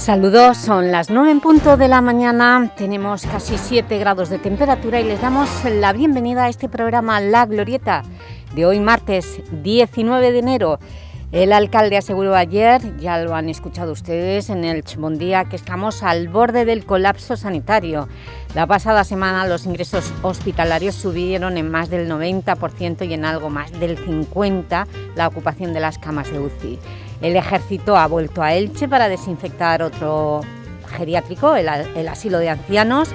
Saludos, son las 9 en punto de la mañana, tenemos casi 7 grados de temperatura y les damos la bienvenida a este programa La Glorieta de hoy martes 19 de enero. El alcalde aseguró ayer, ya lo han escuchado ustedes en el Chmondía, que estamos al borde del colapso sanitario. La pasada semana los ingresos hospitalarios subieron en más del 90% y en algo más del 50% la ocupación de las camas de UCI. El ejército ha vuelto a Elche para desinfectar otro geriátrico, el, asilo de ancianos,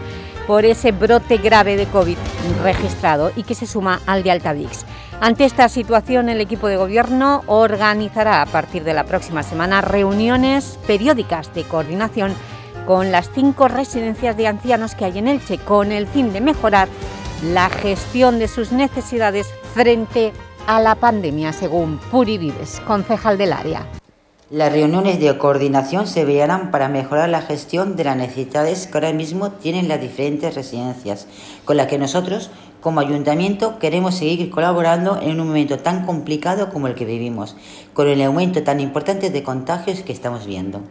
por ese brote grave de COVID registrado y que se suma al de Altavix. Ante esta situación, el equipo de gobierno organizará a partir de la próxima semana reuniones periódicas de coordinación con las cinco residencias de ancianos que hay en Elche, con el fin de mejorar la gestión de sus necesidades frente a la pandemia, según Puri Vives, concejal del área. Las reuniones de coordinación se verán para mejorar la gestión de las necesidades que ahora mismo tienen las diferentes residencias, con las que nosotros, como ayuntamiento, queremos seguir colaborando en un momento tan complicado como el que vivimos, con el aumento tan importante de contagios que estamos viendo.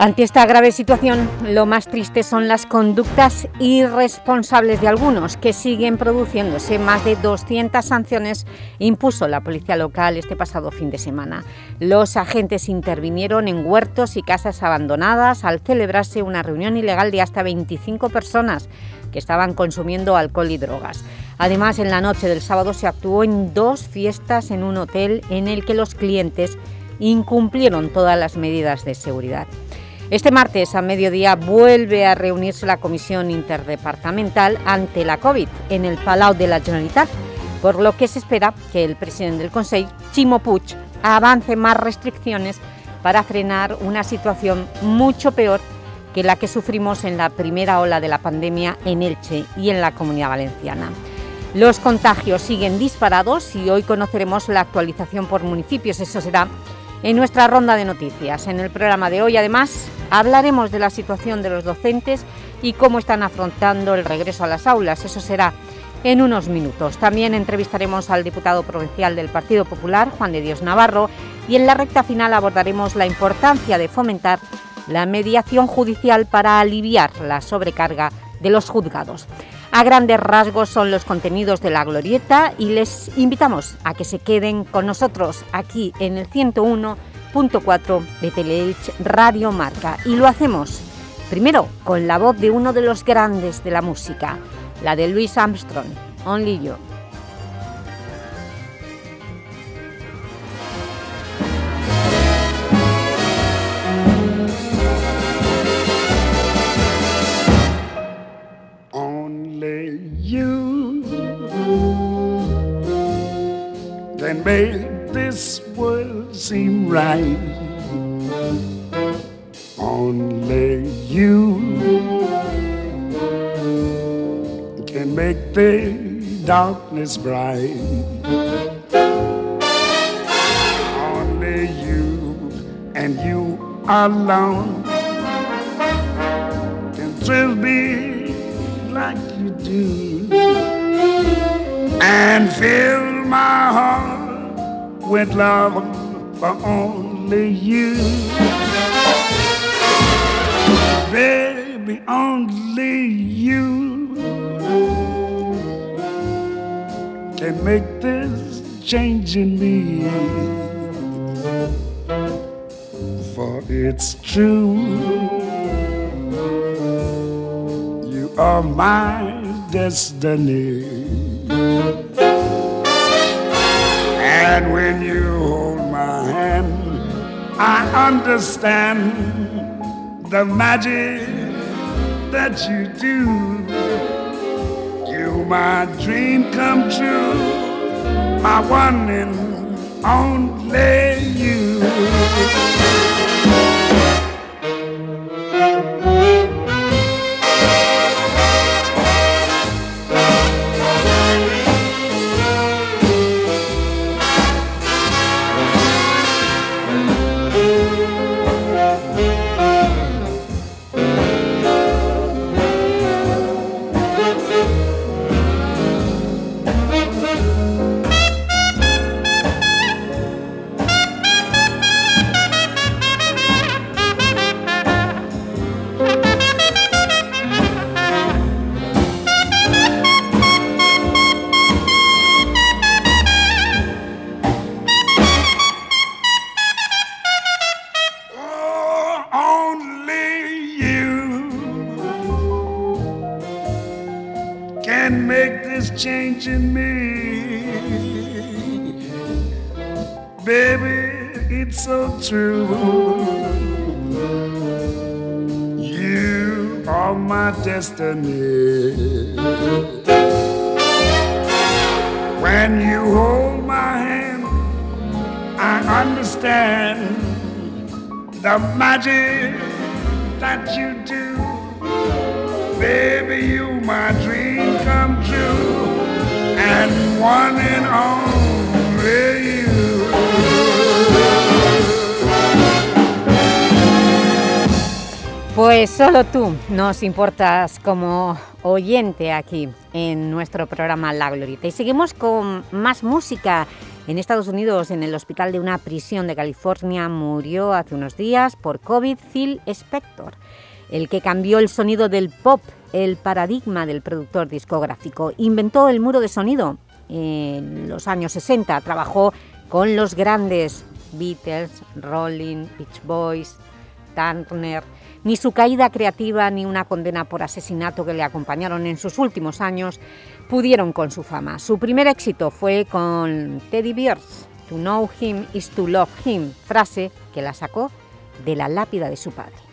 Ante esta grave situación, lo más triste son las conductas irresponsables de algunos, que siguen produciéndose. Más de 200 sanciones impuso la policía local este pasado fin de semana. Los agentes intervinieron en huertos y casas abandonadas al celebrarse una reunión ilegal de hasta 25 personas que estaban consumiendo alcohol y drogas. Además, en la noche del sábado se actuó en dos fiestas en un hotel en el que los clientes incumplieron todas las medidas de seguridad. Este martes a mediodía vuelve a reunirse la Comisión Interdepartamental ante la COVID en el Palau de la Generalitat, por lo que se espera que el presidente del Consejo, Chimo Puig, avance más restricciones para frenar una situación mucho peor que la que sufrimos en la primera ola de la pandemia en Elche y en la Comunidad Valenciana. Los contagios siguen disparados y hoy conoceremos la actualización por municipios. Eso será en nuestra ronda de noticias. En el programa de hoy, además, hablaremos de la situación de los docentes y cómo están afrontando el regreso a las aulas. Eso será en unos minutos. También entrevistaremos al diputado provincial del Partido Popular, Juan de Dios Navarro, y en la recta final abordaremos la importancia de fomentar la mediación judicial para aliviar la sobrecarga de los juzgados. A grandes rasgos son los contenidos de La Glorieta y les invitamos a que se queden con nosotros aquí en el 101.4 de Teleelch Radio Marca. Y lo hacemos primero con la voz de uno de los grandes de la música, la de Louis Armstrong, Only You. And make this world seem right. Only you can make the darkness bright. Only you and you alone can thrill me like you do and fill my heart with love for only you. Baby, only you can make this change in me. For it's true, are my destiny. And when you hold my hand, I understand the magic that you do. You, my dream come true, my one and only you. Pues solo tú nos importas como oyente aquí en nuestro programa La Glorita. Y seguimos con más música. En Estados Unidos, en el hospital de una prisión de California, murió hace unos días por COVID Phil Spector, el que cambió el sonido del pop, el paradigma del productor discográfico. Inventó el muro de sonido en los años 60, trabajó con los grandes Beatles, Rolling, Beach Boys, Turner ni su caída creativa ni una condena por asesinato que le acompañaron en sus últimos años pudieron con su fama. Su primer éxito fue con Teddy Bears, To know him is to love him, frase que la sacó de la lápida de su padre.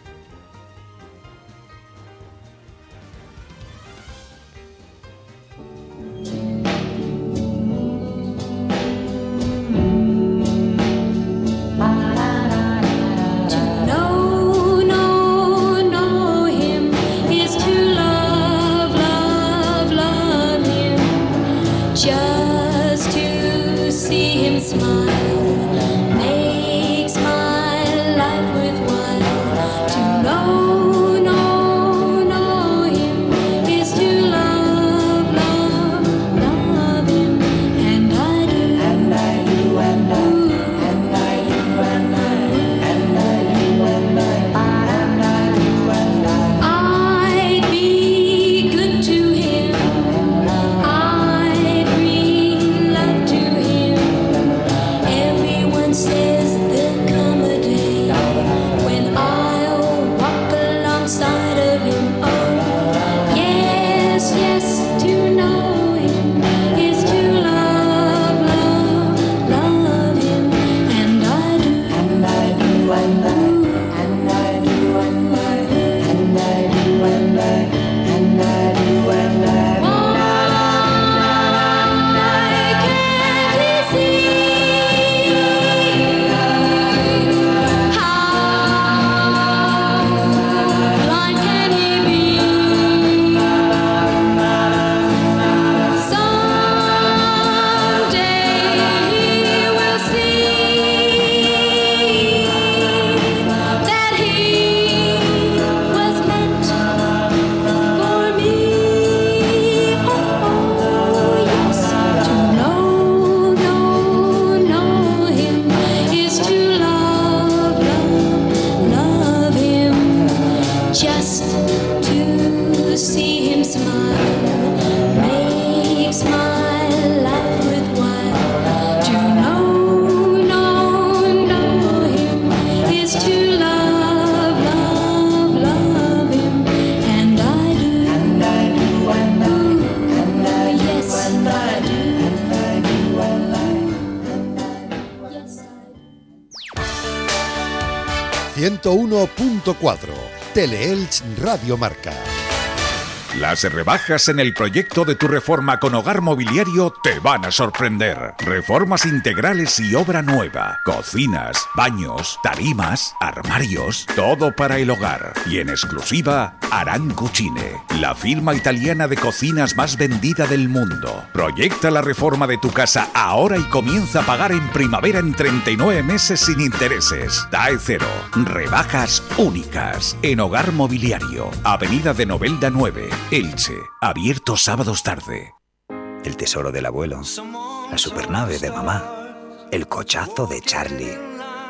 Teleelch Radio Marca. Las rebajas en el proyecto de tu reforma con hogar mobiliario te van a sorprender. Reformas integrales y obra nueva. Cocinas, baños, tarimas, armarios, todo para el hogar. Y en exclusiva, Aran Cucine, la firma italiana de cocinas más vendida del mundo. Proyecta la reforma de tu casa ahora y comienza a pagar en primavera en 39 meses sin intereses. DAE cero. Rebajas únicas en hogar mobiliario. Avenida de Novelda 9. Elche, abierto sábados tarde. El tesoro del abuelo, la supernave de mamá, el cochazo de Charlie,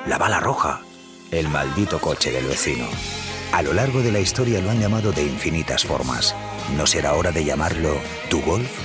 la bala roja, el maldito coche del vecino. A lo largo de la historia lo han llamado de infinitas formas. ¿No será hora de llamarlo tu Golf?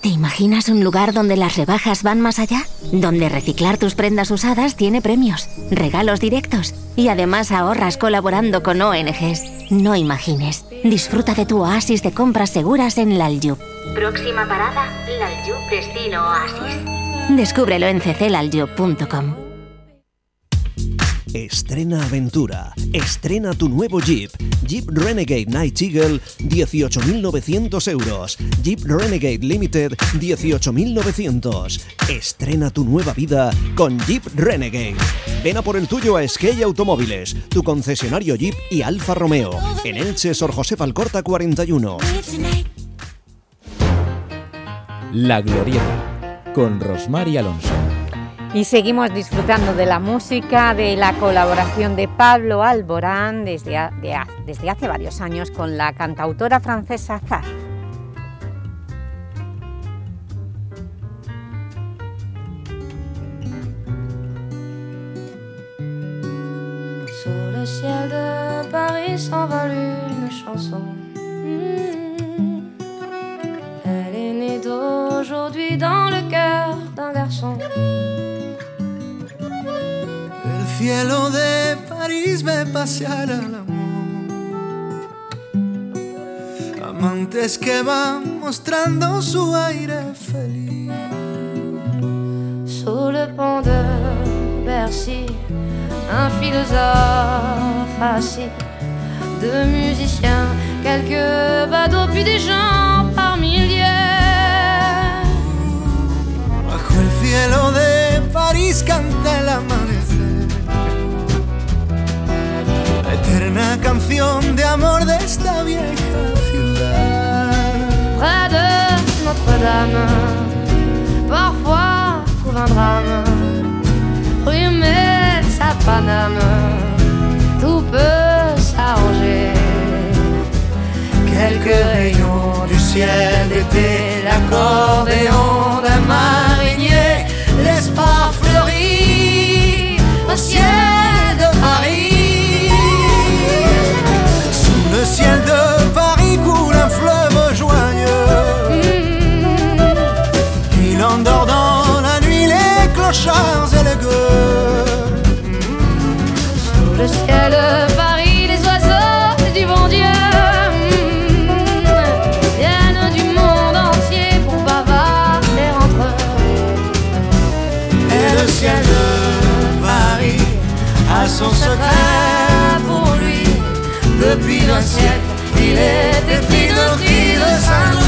¿Te imaginas un lugar donde las rebajas van más allá? Donde reciclar tus prendas usadas tiene premios, regalos directos y además ahorras colaborando con ONGs. No imagines. Disfruta de tu oasis de compras seguras en Lalyub. Próxima parada, Lalyub Destino Oasis. Descúbrelo en cclalyub.com. Estrena aventura. Estrena tu nuevo Jeep. Jeep Renegade Night Eagle, 18.900 euros. Jeep Renegade Limited, 18.900. Estrena tu nueva vida con Jeep Renegade. Ven a por el tuyo a Skate Automóviles, tu concesionario Jeep y Alfa Romeo. En Elche, Sor José Falcorta 41. La Glorieta, con Rosmar y Alonso. Y seguimos disfrutando de la música, de la colaboración de Pablo Alborán desde, desde hace varios años con la cantautora francesa Zaz. Sur le ciel de Paris s'envole une chanson. Mm. Elle est née d'aujourd'hui dans le cœur d'un garçon. Cielo de París ve pasear al amor. Amantes que van mostrando su aire feliz. Sous le pont de Bercy, un philosophe assis, deux musiciens, quelques badauds, puis des gens par milliers. Bajo el cielo de París canta el amanecer. Eterna canción de amor de esta vieja ciudad. Près de Notre-Dame, parfois couvre un drame. Rue Metz à Paname, tout peut s'arranger. Quelques rayons du ciel d'été, l'accordéon d'un marinier, l'espoir fleurit au ciel son secret pour lui. Depuis le siècle, il est épris de de Saint-Louis.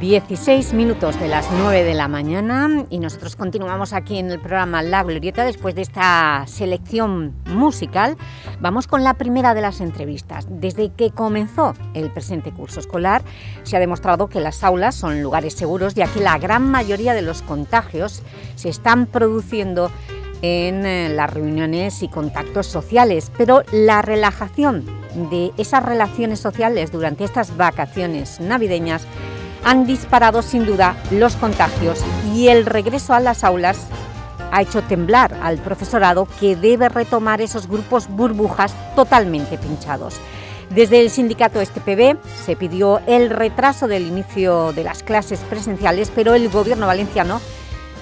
16 minutos de las 9 de la mañana y nosotros continuamos aquí en el programa La Glorieta después de esta selección musical. Vamos con la primera de las entrevistas. Desde que comenzó el presente curso escolar se ha demostrado que las aulas son lugares seguros ya que la gran mayoría de los contagios se están produciendo en eh, las reuniones y contactos sociales, pero la relajación de esas relaciones sociales durante estas vacaciones navideñas han disparado sin duda los contagios y el regreso a las aulas ha hecho temblar al profesorado que debe retomar esos grupos burbujas totalmente pinchados. Desde el sindicato STPB se pidió el retraso del inicio de las clases presenciales, pero el gobierno valenciano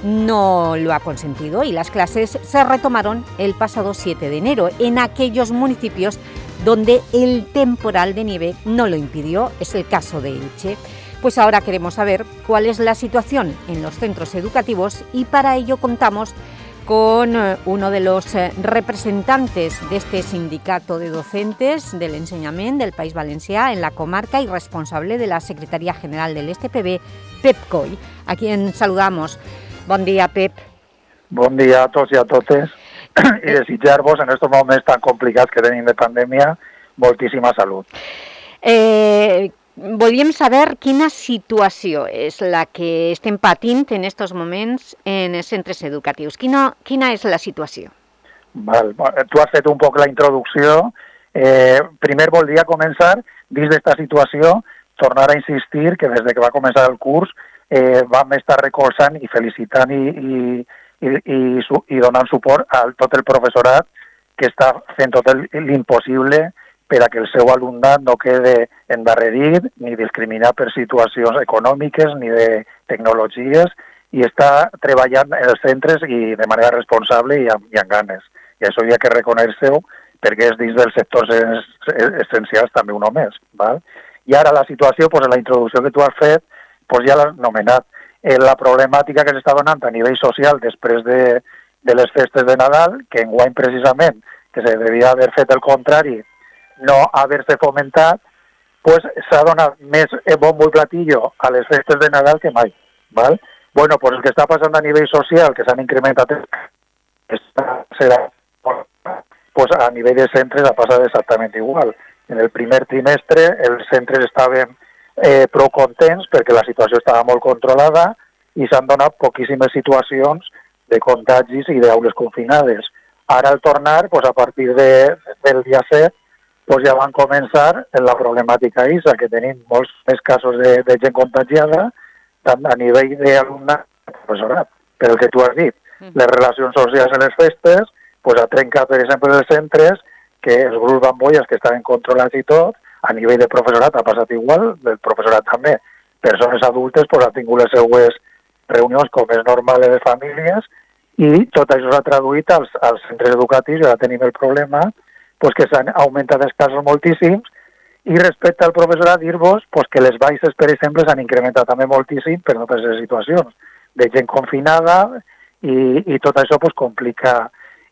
no lo ha consentido y las clases se retomaron el pasado 7 de enero en aquellos municipios donde el temporal de nieve no lo impidió, es el caso de Elche. Pues ahora queremos saber cuál es la situación en los centros educativos y para ello contamos con eh, uno de los eh, representantes de este sindicato de docentes del enseñamiento del País Valencià en la comarca y responsable de la Secretaría General del STPB, Pep Coy, a quien saludamos. Buen día, Pep. Buen día a todos y a totes y desitjar-vos en estos momentos tan complicados que tenim de pandèmia moltíssima salut. Eh, volíem saber quina situació és la que estem patint en aquests moments en els centres educatius. Quina, quina és la situació? Val, tu has fet un poc la introducció. Eh, primer voldria començar, dins d'esta situació, tornar a insistir que des de que va començar el curs eh, vam estar recolzant i felicitant i, i, i, i, i donant suport a tot el professorat que està fent tot l'impossible per a que el seu alumnat no quede endarrerit ni discriminat per situacions econòmiques ni de tecnologies i està treballant en els centres i de manera responsable i amb, i amb ganes. I això hi ha que reconèixer-ho perquè és dins dels sectors essencials també un més. Val? I ara la situació, pues, en la introducció que tu has fet, pues ja l'has nomenat. Eh, la problemàtica que s'està donant a nivell social després de, de les festes de Nadal, que en guany precisament, que se devia haver fet el contrari, no haver-se fomentat, pues s'ha donat més bombo i platillo a les festes de Nadal que mai. Val? Bueno, pues el que està passant a nivell social, que s'han incrementat, serà, pues a nivell de centres ha passat exactament igual. En el primer trimestre els centres estaven eh, prou contents perquè la situació estava molt controlada i s'han donat poquíssimes situacions de contagis i d'aules confinades. Ara al tornar, pues, a partir de, del dia 7, pues, ja van començar en la problemàtica ISA, que tenim molts més casos de, de gent contagiada, tant a nivell d'alumnat com professorat. Per el que tu has dit, les relacions socials en les festes, pues, ha trencat, per exemple, els centres, que els grups bambolles que estaven controlats i tot, a nivell de professorat ha passat igual, del professorat també. Persones adultes pues, han tingut les seues reunions com és normal en les famílies i tot això s'ha traduït als, als centres educatius, ja tenim el problema, pues, que s'han augmentat els casos moltíssims i respecte al professorat dir-vos pues, que les baixes, per exemple, s'han incrementat també moltíssim per totes les situacions de gent confinada i, i tot això pues, complica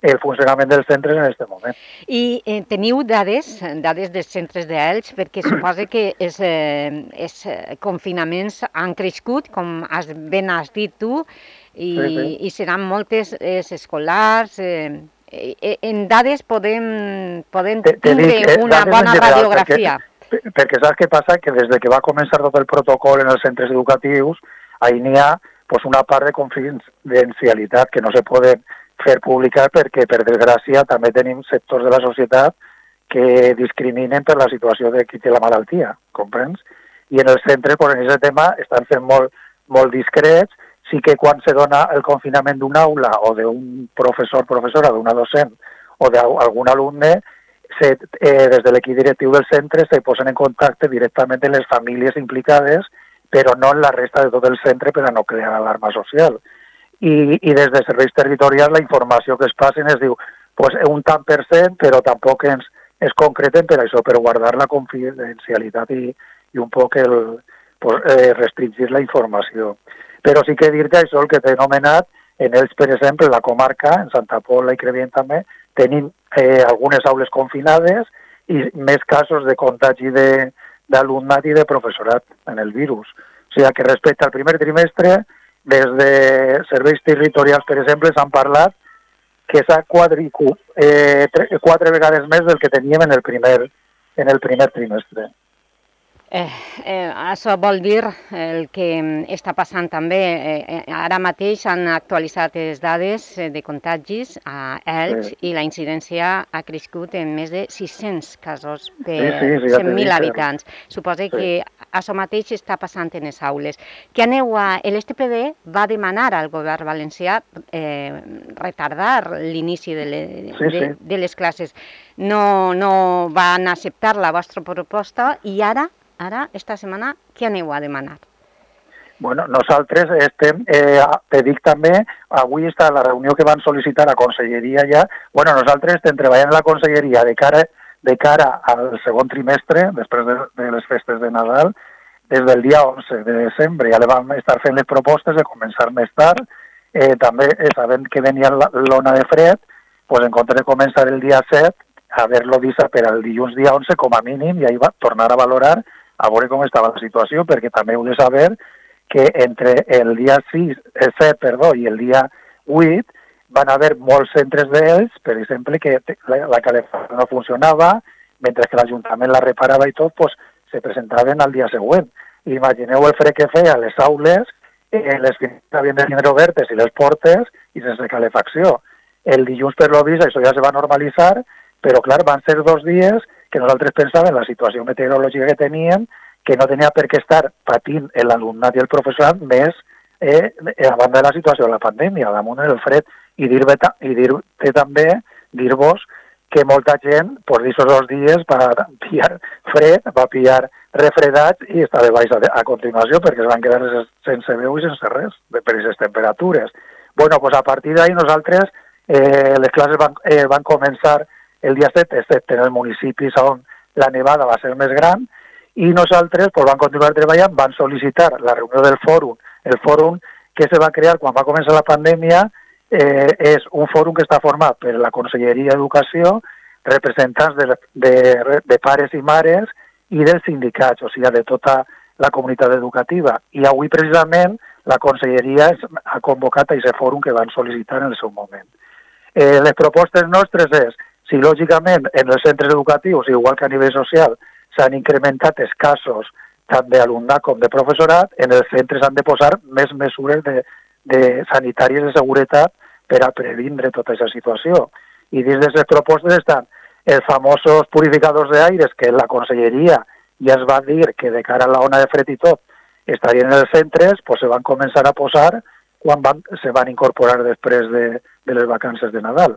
el funcionament dels centres en aquest moment. I eh, teniu dades, dades dels centres d'Elx, perquè suposa que els, eh, confinaments han crescut, com has, ben has dit tu, i, sí, sí. i seran moltes els escolars... Eh, en dades podem, podem te, te tindre dic, eh, una bona general, radiografia. Perquè, perquè saps què passa? Que des de que va començar tot el protocol en els centres educatius, ahir n'hi ha pues, una part de confidencialitat que no se poden fer pública perquè, per desgràcia, també tenim sectors de la societat que discriminen per la situació de qui té la malaltia, comprens? I en els centres, pues, en aquest tema, estan fent molt, molt discrets, sí que quan se dona el confinament d'una aula o d'un professor, professora, d'una docent o d'algun alumne, se, eh, des de l'equip directiu del centre se posen en contacte directament amb les famílies implicades, però no en la resta de tot el centre per a no crear alarma social i, i des de serveis territorials la informació que es passen es diu pues, un tant per cent, però tampoc ens es concreten per això, per guardar la confidencialitat i, i un poc el, pues, eh, restringir la informació. Però sí que dir-te això, el que t'he anomenat, en Elx, per exemple, la comarca, en Santa Pola i Crevient també, tenim eh, algunes aules confinades i més casos de contagi d'alumnat i de professorat en el virus. O sigui que respecte al primer trimestre, des de serveis territorials, per exemple, s'han parlat que s'ha quadricu, eh, quatre vegades més del que teníem en el primer, en el primer trimestre. Eh, eh, això vol dir el que està passant també. Eh, eh, ara mateix han actualitzat les dades eh, de contagis a Elx sí. i la incidència ha crescut en més de 600 casos per sí, sí, sí, ja 100.000 habitants. Suposa sí. que això mateix està passant en les aules. Que aneu a... L'STPD va demanar al govern valencià eh, retardar l'inici de, le, sí, de, sí. de les classes. No, no van acceptar la vostra proposta i ara Ara, esta setmana, què aneu a demanar? Bueno, nosaltres estem, eh, te dic també, avui està la reunió que van sol·licitar a Conselleria ja, bueno, nosaltres estem treballant en la Conselleria de cara, de cara al segon trimestre, després de, de les festes de Nadal, des del dia 11 de desembre, ja le vam estar fent les propostes de començar més tard, eh, també eh, sabent que venia l'ona de fred, pues en compte de començar el dia 7, haver-lo vist per al dilluns dia 11 com a mínim i ahir va tornar a valorar a veure com estava la situació, perquè també heu de saber que entre el dia 6, el 7 perdó, i el dia 8 van haver molts centres d'ells, per exemple, que la, la calefacció no funcionava, mentre que l'Ajuntament la reparava i tot, pues, se presentaven al dia següent. Imagineu el fred que feia a les aules, eh, les finestres havien de tindre obertes i les portes i sense calefacció. El dilluns, per vist, això ja se va normalitzar, però, clar, van ser dos dies que nosaltres pensàvem la situació meteorològica que teníem, que no tenia per què estar patint l'alumnat i el professorat més eh, a banda de la situació de la pandèmia, damunt del fred, i dir-te i dir també, dir-vos que molta gent, per dir dos dies, va pillar fred, va pillar refredats i està de baix a, a continuació perquè es van quedar sense veu i sense res per aquestes temperatures. bueno, pues a partir d'ahir nosaltres eh, les classes van, eh, van començar el dia 7, excepte en el municipi on la nevada va ser més gran, i nosaltres pues, vam continuar treballant, van sol·licitar la reunió del fòrum. El fòrum que se va crear quan va començar la pandèmia eh, és un fòrum que està format per la Conselleria d'Educació, representants de, de, de pares i mares i dels sindicats, o sigui, de tota la comunitat educativa. I avui, precisament, la Conselleria ha convocat a aquest fòrum que van sol·licitar en el seu moment. Eh, les propostes nostres és si lògicament en els centres educatius, igual que a nivell social, s'han incrementat els casos tant d'alumnat com de professorat, en els centres han de posar més mesures de, de sanitàries de seguretat per a previndre tota aquesta situació. I dins d'aquestes propostes estan els famosos purificadors d'aires que la conselleria ja es va dir que de cara a la ona de fred i tot estarien en els centres, pues se van començar a posar quan van, se van incorporar després de, de les vacances de Nadal.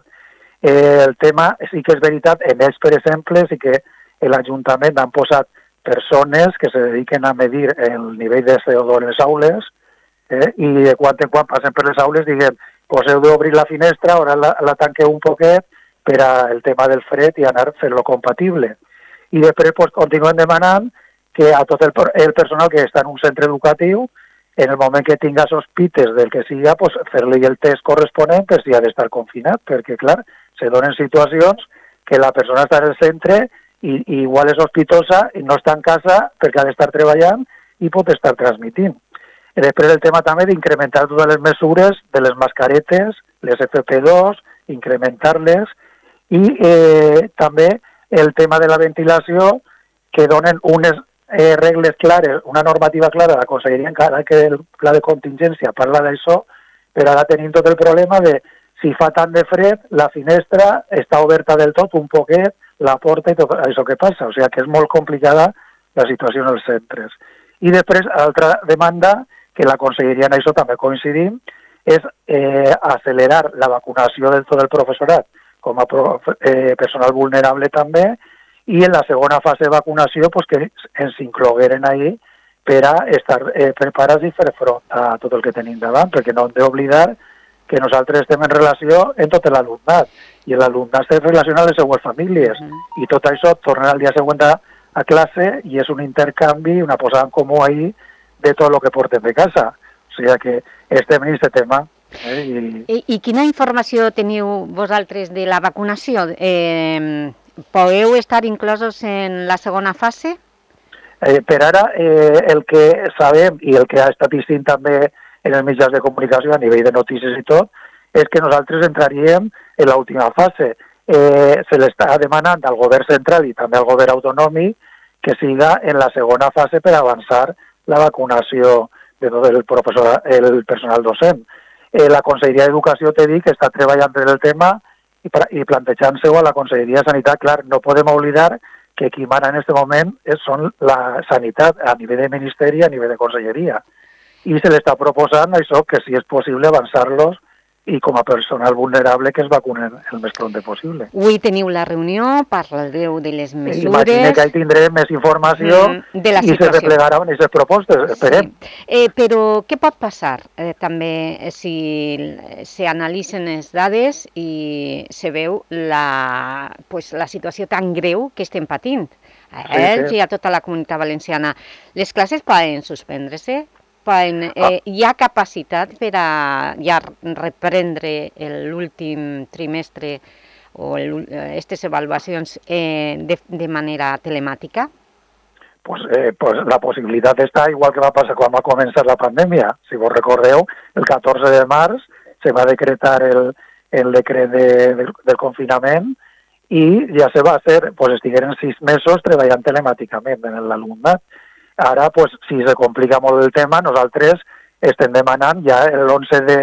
Eh, el tema sí que és veritat, en ells, per exemple, sí que l'Ajuntament han posat persones que se dediquen a medir el nivell de CO2 en les aules eh, i de quan en quan passen per les aules diguem, pues heu d'obrir la finestra, ara la, la tanqueu un poquet per al tema del fred i anar fent-lo compatible. I després pues, continuem demanant que a tot el, el personal que està en un centre educatiu, en el moment que tinga sospites del que siga, pues, fer-li el test corresponent per si ha d'estar confinat, perquè, clar, se donen situacions que la persona està el centre i, i igual és sospitosa i no està en casa perquè ha d'estar treballant i pot estar transmitint. I després el tema també d'incrementar totes les mesures de les mascaretes, les FP2, incrementar-les i eh, també el tema de la ventilació que donen unes eh, regles clares, una normativa clara la Conselleria encara que el pla de contingència parla d'això, però ara tenim tot el problema de si fa tant de fred, la finestra està oberta del tot, un poquet, la porta i tot això que passa. O sigui que és molt complicada la situació en els centres. I després, altra demanda, que la Conselleria en això també coincidim, és eh, accelerar la vacunació del tot del professorat com a prof, eh, personal vulnerable també, i en la segona fase de vacunació pues, que ens inclogueren ahir per a estar eh, preparats i fer front a tot el que tenim davant, perquè no hem d'oblidar que nosaltres estem en relació en tot l'alumnat i l'alumnat es relaciona amb les seues famílies mm i tot això torna al dia següent a, a classe i és un intercanvi, una posada en comú ahí de tot el que portem de casa. O sigui que estem en aquest tema. Eh? I... I, I quina informació teniu vosaltres de la vacunació? Eh, podeu estar inclosos en la segona fase? Eh, per ara, eh, el que sabem i el que ha estat distint també en els mitjans de comunicació a nivell de notícies i tot, és que nosaltres entraríem en l'última fase. Eh, se l'està demanant al govern central i també al govern autonòmic que siga en la segona fase per avançar la vacunació de tot el, professor, el personal docent. Eh, la Conselleria d'Educació t'he dit que està treballant en el tema i, i plantejant-se-ho a la Conselleria de Sanitat. Clar, no podem oblidar que qui mana en aquest moment és, són la sanitat a nivell de ministeri, a nivell de conselleria. I se l'està proposant això que si és possible avançar-los i com a personal vulnerable que es vacunen el més pront possible. Avui teniu la reunió, parlareu de les mesures... Imagina que hi tindrem més informació mm, de la i se replegaran aquestes propostes, esperem. Sí. Eh, però què pot passar eh, també eh, si s'analitzen les dades i se veu la, pues, la situació tan greu que estem patint? A ells sí, sí. i a tota la comunitat valenciana. Les classes poden suspendre-se? Eh, ah. hi ha capacitat per a ja reprendre l'últim trimestre o aquestes avaluacions eh, de, de manera telemàtica? Pues, eh, pues la possibilitat està igual que va passar quan va començar la pandèmia. Si vos recordeu, el 14 de març se va decretar el, el decret de, de, del confinament i ja se va fer, pues estigueren sis mesos treballant telemàticament en l'alumnat. Ara, pues, si se complica molt el tema, nosaltres estem demanant ja l'11 de,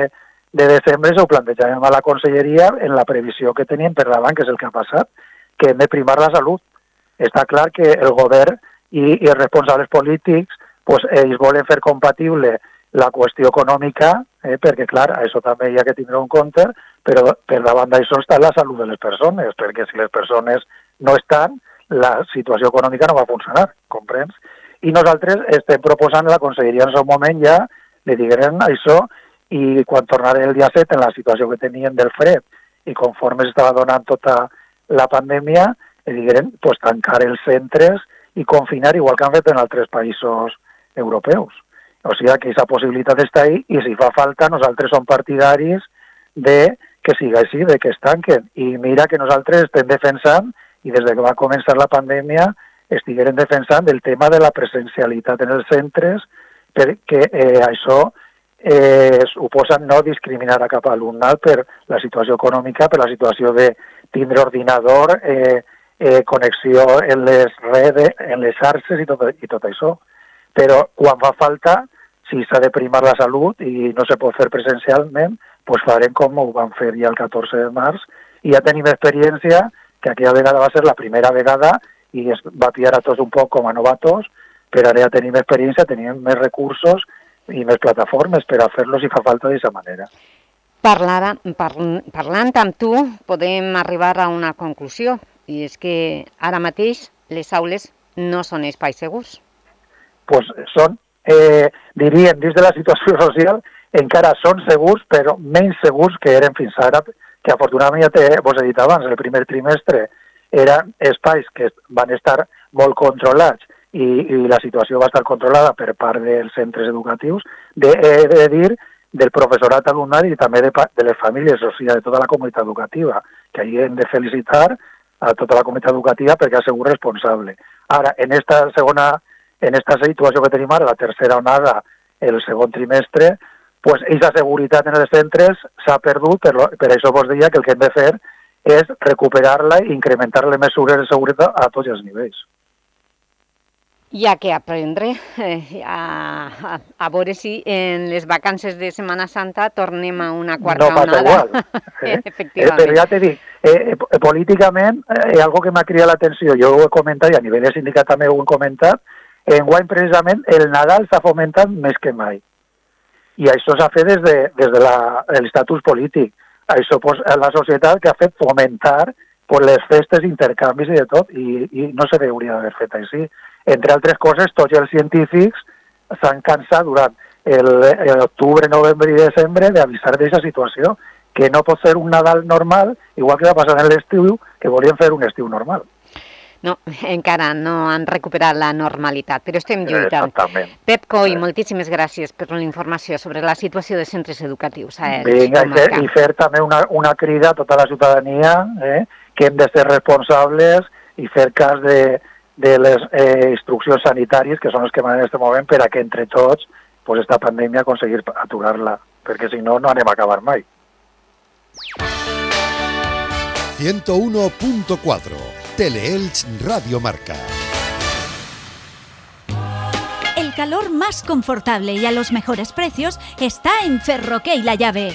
de desembre ho plantejarem a la conselleria en la previsió que tenim per davant, que és el que ha passat, que hem de primar la salut. Està clar que el govern i, i els responsables polítics pues, ells volen fer compatible la qüestió econòmica, eh, perquè clar, això també hi ha que tindre en compte, però per davant d'això està la salut de les persones, perquè si les persones no estan, la situació econòmica no va funcionar, comprens? I nosaltres estem proposant a la Conselleria en el moment ja li diguem això i quan tornaré el dia 7 en la situació que tenien del fred i conforme s'estava donant tota la pandèmia, li diguem pues, tancar els centres i confinar igual que han fet en altres països europeus. O sigui que aquesta possibilitat està ahí i si fa falta nosaltres som partidaris de que siga així, de que es tanquen. I mira que nosaltres estem defensant i des de que va començar la pandèmia estigueren defensant el tema de la presencialitat en els centres perquè eh, això eh, suposa no discriminar a cap alumnat per la situació econòmica, per la situació de tindre ordinador, eh, eh, connexió en les redes, en les xarxes i tot, i tot això. Però quan fa falta, si s'ha de primar la salut i no se pot fer presencialment, doncs farem com ho vam fer ja el 14 de març i ja tenim experiència que aquella vegada va ser la primera vegada i es va pillar a tots un poc com a novatos, però ara ja tenim experiència, tenim més recursos i més plataformes per a fer-los si fa falta d'aquesta manera. Parlar, par, parlant amb tu podem arribar a una conclusió i és que ara mateix les aules no són espais segurs. Pues són, eh, diríem, dins de la situació social, encara són segurs, però menys segurs que eren fins ara, que afortunadament ja te, vos he dit abans, el primer trimestre eren espais que van estar molt controlats i, i la situació va estar controlada per part dels centres educatius, de, he de dir del professorat alumnat i també de, de les famílies, o sigui, de tota la comunitat educativa, que ahir hem de felicitar a tota la comunitat educativa perquè ha sigut responsable. Ara, en esta segona, en esta situació que tenim ara, la tercera onada, el segon trimestre, pues, aquesta seguretat en els centres s'ha perdut, per, per això vos deia que el que hem de fer és recuperar-la i incrementar les mesures de seguretat a tots els nivells. Hi ha que aprendre eh, a, a, a veure si en les vacances de Setmana Santa tornem a una quarta no onada. Igual, eh? Efectivament. Eh, però ja t'he dit, eh, eh, políticament, eh, algo que m'ha cridat l'atenció, jo ho he comentat i a nivell de sindicat també ho he comentat, en guany precisament el Nadal s'ha fomentat més que mai. I això s'ha fet des de, des de l'estatus polític això pues, la societat que ha fet fomentar pues, les festes, intercanvis i de tot, i, i no se hauria d'haver fet així. Entre altres coses, tots els científics s'han cansat durant l'octubre, novembre i desembre d'avisar d'aquesta situació, que no pot ser un Nadal normal, igual que va passar en l'estiu, que volien fer un estiu normal. No, encara no han recuperat la normalitat, però estem lluitant. Exactament. Pep Coll, moltíssimes gràcies per la informació sobre la situació de centres educatius a Elx. Vinga, i fer, i fer també una, una crida a tota la ciutadania eh, que hem de ser responsables i fer cas de, de les eh, instruccions sanitàries, que són les que manen en aquest moment, per a que entre tots pues, esta pandèmia aconseguir aturar-la, perquè si no, no anem a acabar mai. 101.4 Teleelch Radio Marca. El calor más confortable y a los mejores precios está en Ferroque La Llave.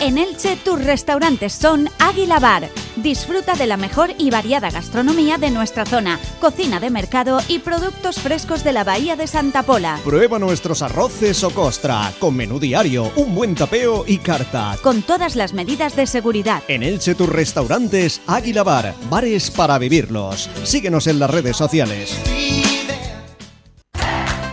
En Elche, tus restaurantes son Águila Bar. Disfruta de la mejor y variada gastronomía de nuestra zona, cocina de mercado y productos frescos de la Bahía de Santa Pola. Prueba nuestros arroces o costra, con menú diario, un buen tapeo y carta. Con todas las medidas de seguridad. En Elche, tus restaurantes Águila Bar, bares para vivirlos. Síguenos en las redes sociales.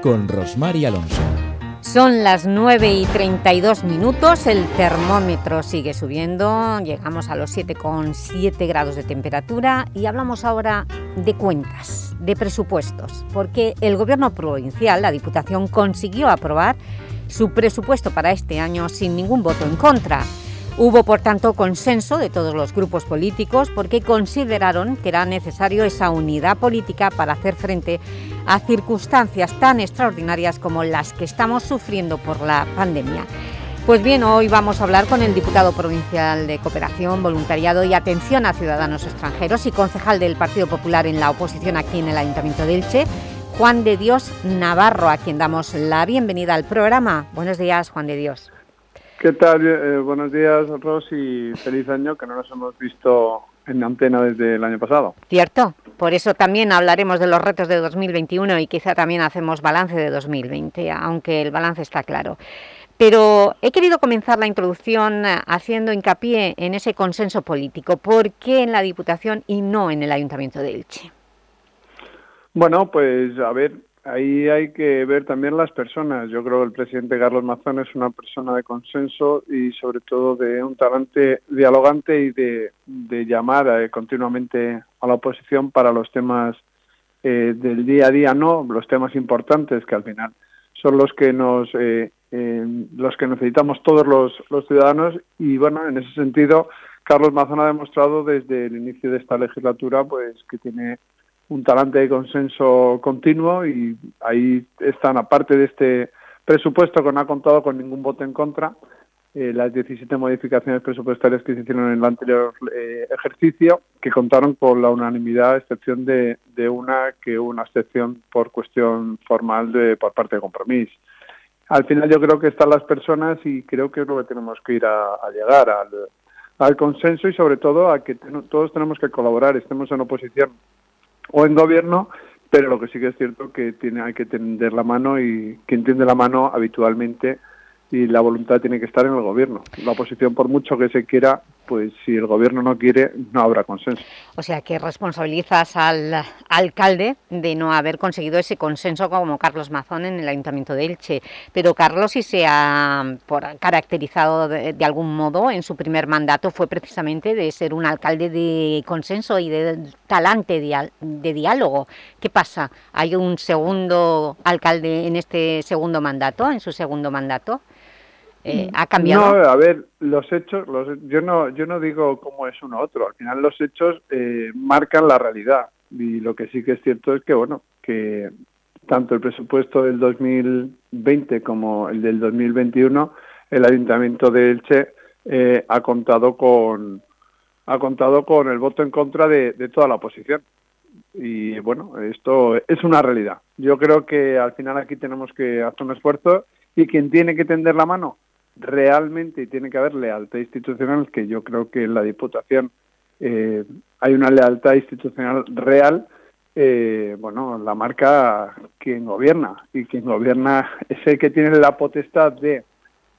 con Rosmar y Alonso. Son las 9 y 32 minutos, el termómetro sigue subiendo, llegamos a los 7,7 grados de temperatura y hablamos ahora de cuentas, de presupuestos, porque el Gobierno provincial, la Diputación, consiguió aprobar su presupuesto para este año sin ningún voto en contra. Hubo, por tanto, consenso de todos los grupos políticos porque consideraron que era necesario esa unidad política para hacer frente a circunstancias tan extraordinarias como las que estamos sufriendo por la pandemia. Pues bien, hoy vamos a hablar con el diputado provincial de Cooperación, Voluntariado y Atención a Ciudadanos Extranjeros y concejal del Partido Popular en la oposición aquí en el Ayuntamiento de Elche, Juan de Dios Navarro, a quien damos la bienvenida al programa. Buenos días, Juan de Dios. ¿Qué tal? Eh, buenos días, Ros, y feliz año, que no nos hemos visto en antena desde el año pasado. Cierto, por eso también hablaremos de los retos de 2021 y quizá también hacemos balance de 2020, aunque el balance está claro. Pero he querido comenzar la introducción eh, haciendo hincapié en ese consenso político. ¿Por qué en la Diputación y no en el Ayuntamiento de Elche? Bueno, pues a ver, ahí hay que ver también las personas. Yo creo que el presidente Carlos Mazón es una persona de consenso y sobre todo de un talante dialogante y de, llamar eh, continuamente a la oposición para los temas eh, del día a día, no los temas importantes que al final son los que nos eh, eh, los que necesitamos todos los, los ciudadanos y bueno en ese sentido Carlos Mazón ha demostrado desde el inicio de esta legislatura pues que tiene un talante de consenso continuo y ahí están, aparte de este presupuesto que no ha contado con ningún voto en contra, eh, las 17 modificaciones presupuestarias que se hicieron en el anterior eh, ejercicio, que contaron con la unanimidad, a excepción de, de una que una excepción por cuestión formal de, por parte de compromiso. Al final yo creo que están las personas y creo que es lo que tenemos que ir a, a llegar al, al consenso y sobre todo a que ten- todos tenemos que colaborar, estemos en oposición o en gobierno, pero lo que sí que es cierto que tiene hay que tender la mano y quien tiende la mano habitualmente y la voluntad tiene que estar en el gobierno. La oposición, por mucho que se quiera, pues si el gobierno no quiere, no habrá consenso. O sea, que responsabilizas al alcalde de no haber conseguido ese consenso como Carlos Mazón en el Ayuntamiento de Elche. Pero Carlos, si se ha por, caracterizado de, algún modo en su primer mandato, fue precisamente de ser un alcalde de consenso y de talante de, de diálogo. ¿Qué pasa? ¿Hay un segundo alcalde en este segundo mandato, en su segundo mandato? Eh, ¿Ha cambiado? No, a ver, los hechos, los, yo no yo no digo cómo es uno u otro. Al final los hechos eh, marcan la realidad y lo que sí que es cierto es que bueno que tanto el presupuesto del 2020 como el del 2021, el Ayuntamiento de Elche eh, ha contado con ha contado con el voto en contra de, de toda la oposición. Y bueno, esto es una realidad. Yo creo que al final aquí tenemos que hacer un esfuerzo y quien tiene que tender la mano realmente tiene que haber lealtad institucional, que yo creo que en la Diputación eh, hay una lealtad institucional real, eh, bueno, la marca quien gobierna y quien gobierna es el que tiene la potestad de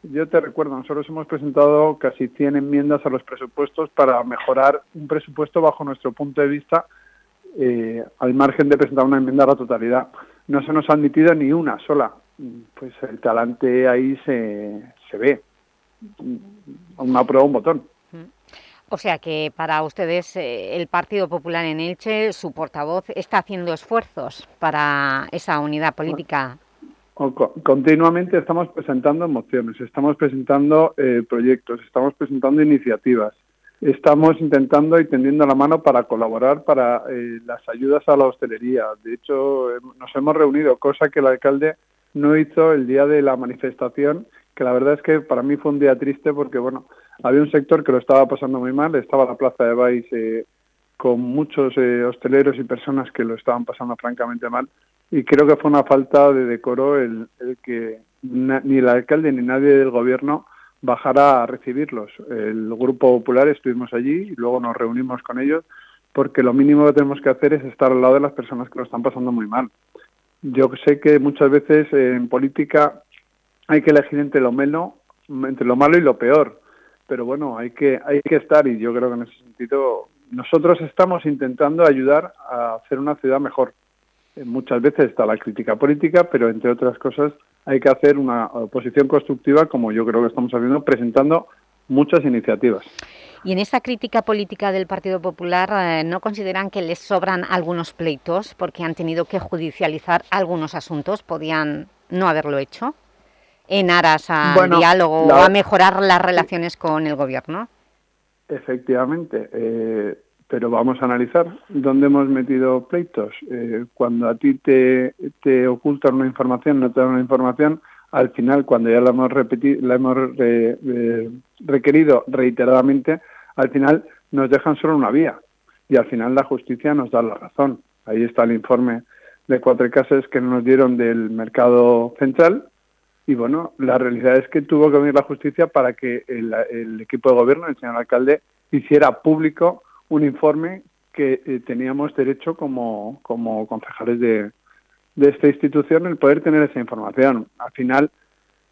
yo te recuerdo, nosotros hemos presentado casi 100 enmiendas a los presupuestos para mejorar un presupuesto bajo nuestro punto de vista, eh, al margen de presentar una enmienda a la totalidad. No se nos ha admitido ni una sola. Pues el talante ahí se, se ve. Una prueba, un botón. O sea que para ustedes eh, el Partido Popular en Elche, su portavoz, está haciendo esfuerzos para esa unidad política continuamente estamos presentando mociones, estamos presentando eh, proyectos, estamos presentando iniciativas, estamos intentando y tendiendo la mano para colaborar para eh, las ayudas a la hostelería. De hecho, nos hemos reunido, cosa que el alcalde no hizo el día de la manifestación, que la verdad es que para mí fue un día triste porque, bueno, había un sector que lo estaba pasando muy mal, estaba la plaza de Baix eh, con muchos hosteleros y personas que lo estaban pasando francamente mal y creo que fue una falta de decoro el, que ni el alcalde ni nadie del gobierno bajara a recibirlos. El Grupo Popular estuvimos allí y luego nos reunimos con ellos porque lo mínimo que tenemos que hacer es estar al lado de las personas que lo están pasando muy mal. Yo sé que muchas veces en política hay que elegir entre lo malo, entre lo malo y lo peor, pero bueno, hay que hay que estar y yo creo que en ese sentido nosotros estamos intentando ayudar a hacer una ciudad mejor eh, muchas veces está la crítica política, pero entre otras cosas hay que hacer una oposición constructiva, como yo creo que estamos haciendo, presentando muchas iniciativas. Y en esta crítica política del Partido Popular, eh, ¿no consideran que les sobran algunos pleitos porque han tenido que judicializar algunos asuntos? ¿Podían no haberlo hecho en aras al diálogo o a mejorar las relaciones con el Gobierno? Efectivamente. Eh, pero vamos a analizar dónde hemos metido pleitos. Eh, cuando a ti te, te, ocultan una información, no te dan una información, al final, cuando ya la hemos, repetido, hemos requerido reiteradamente, al final nos dejan solo una vía y al final la justicia nos da la razón. Ahí está el informe de cuatro casos que nos dieron del mercado central y bueno, la realidad es que tuvo que venir la justicia para que el, el equipo de gobierno, el señor alcalde, hiciera público un informe que eh, teníamos derecho como, como concejales de, de esta institución el poder tener esa información. Al final,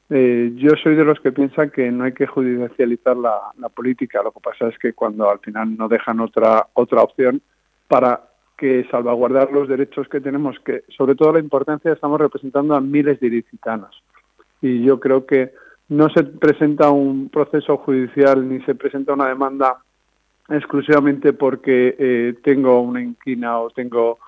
eh, yo soy de los que piensan que no hay que judicializar la, política. Lo que pasa es que cuando al final no dejan otra otra opción para que salvaguardar los derechos que tenemos, que sobre todo la importancia estamos representando a miles de ilicitanos. Y yo creo que no se presenta un proceso judicial ni se presenta una demanda exclusivamente porque eh, tengo una inquina o tengo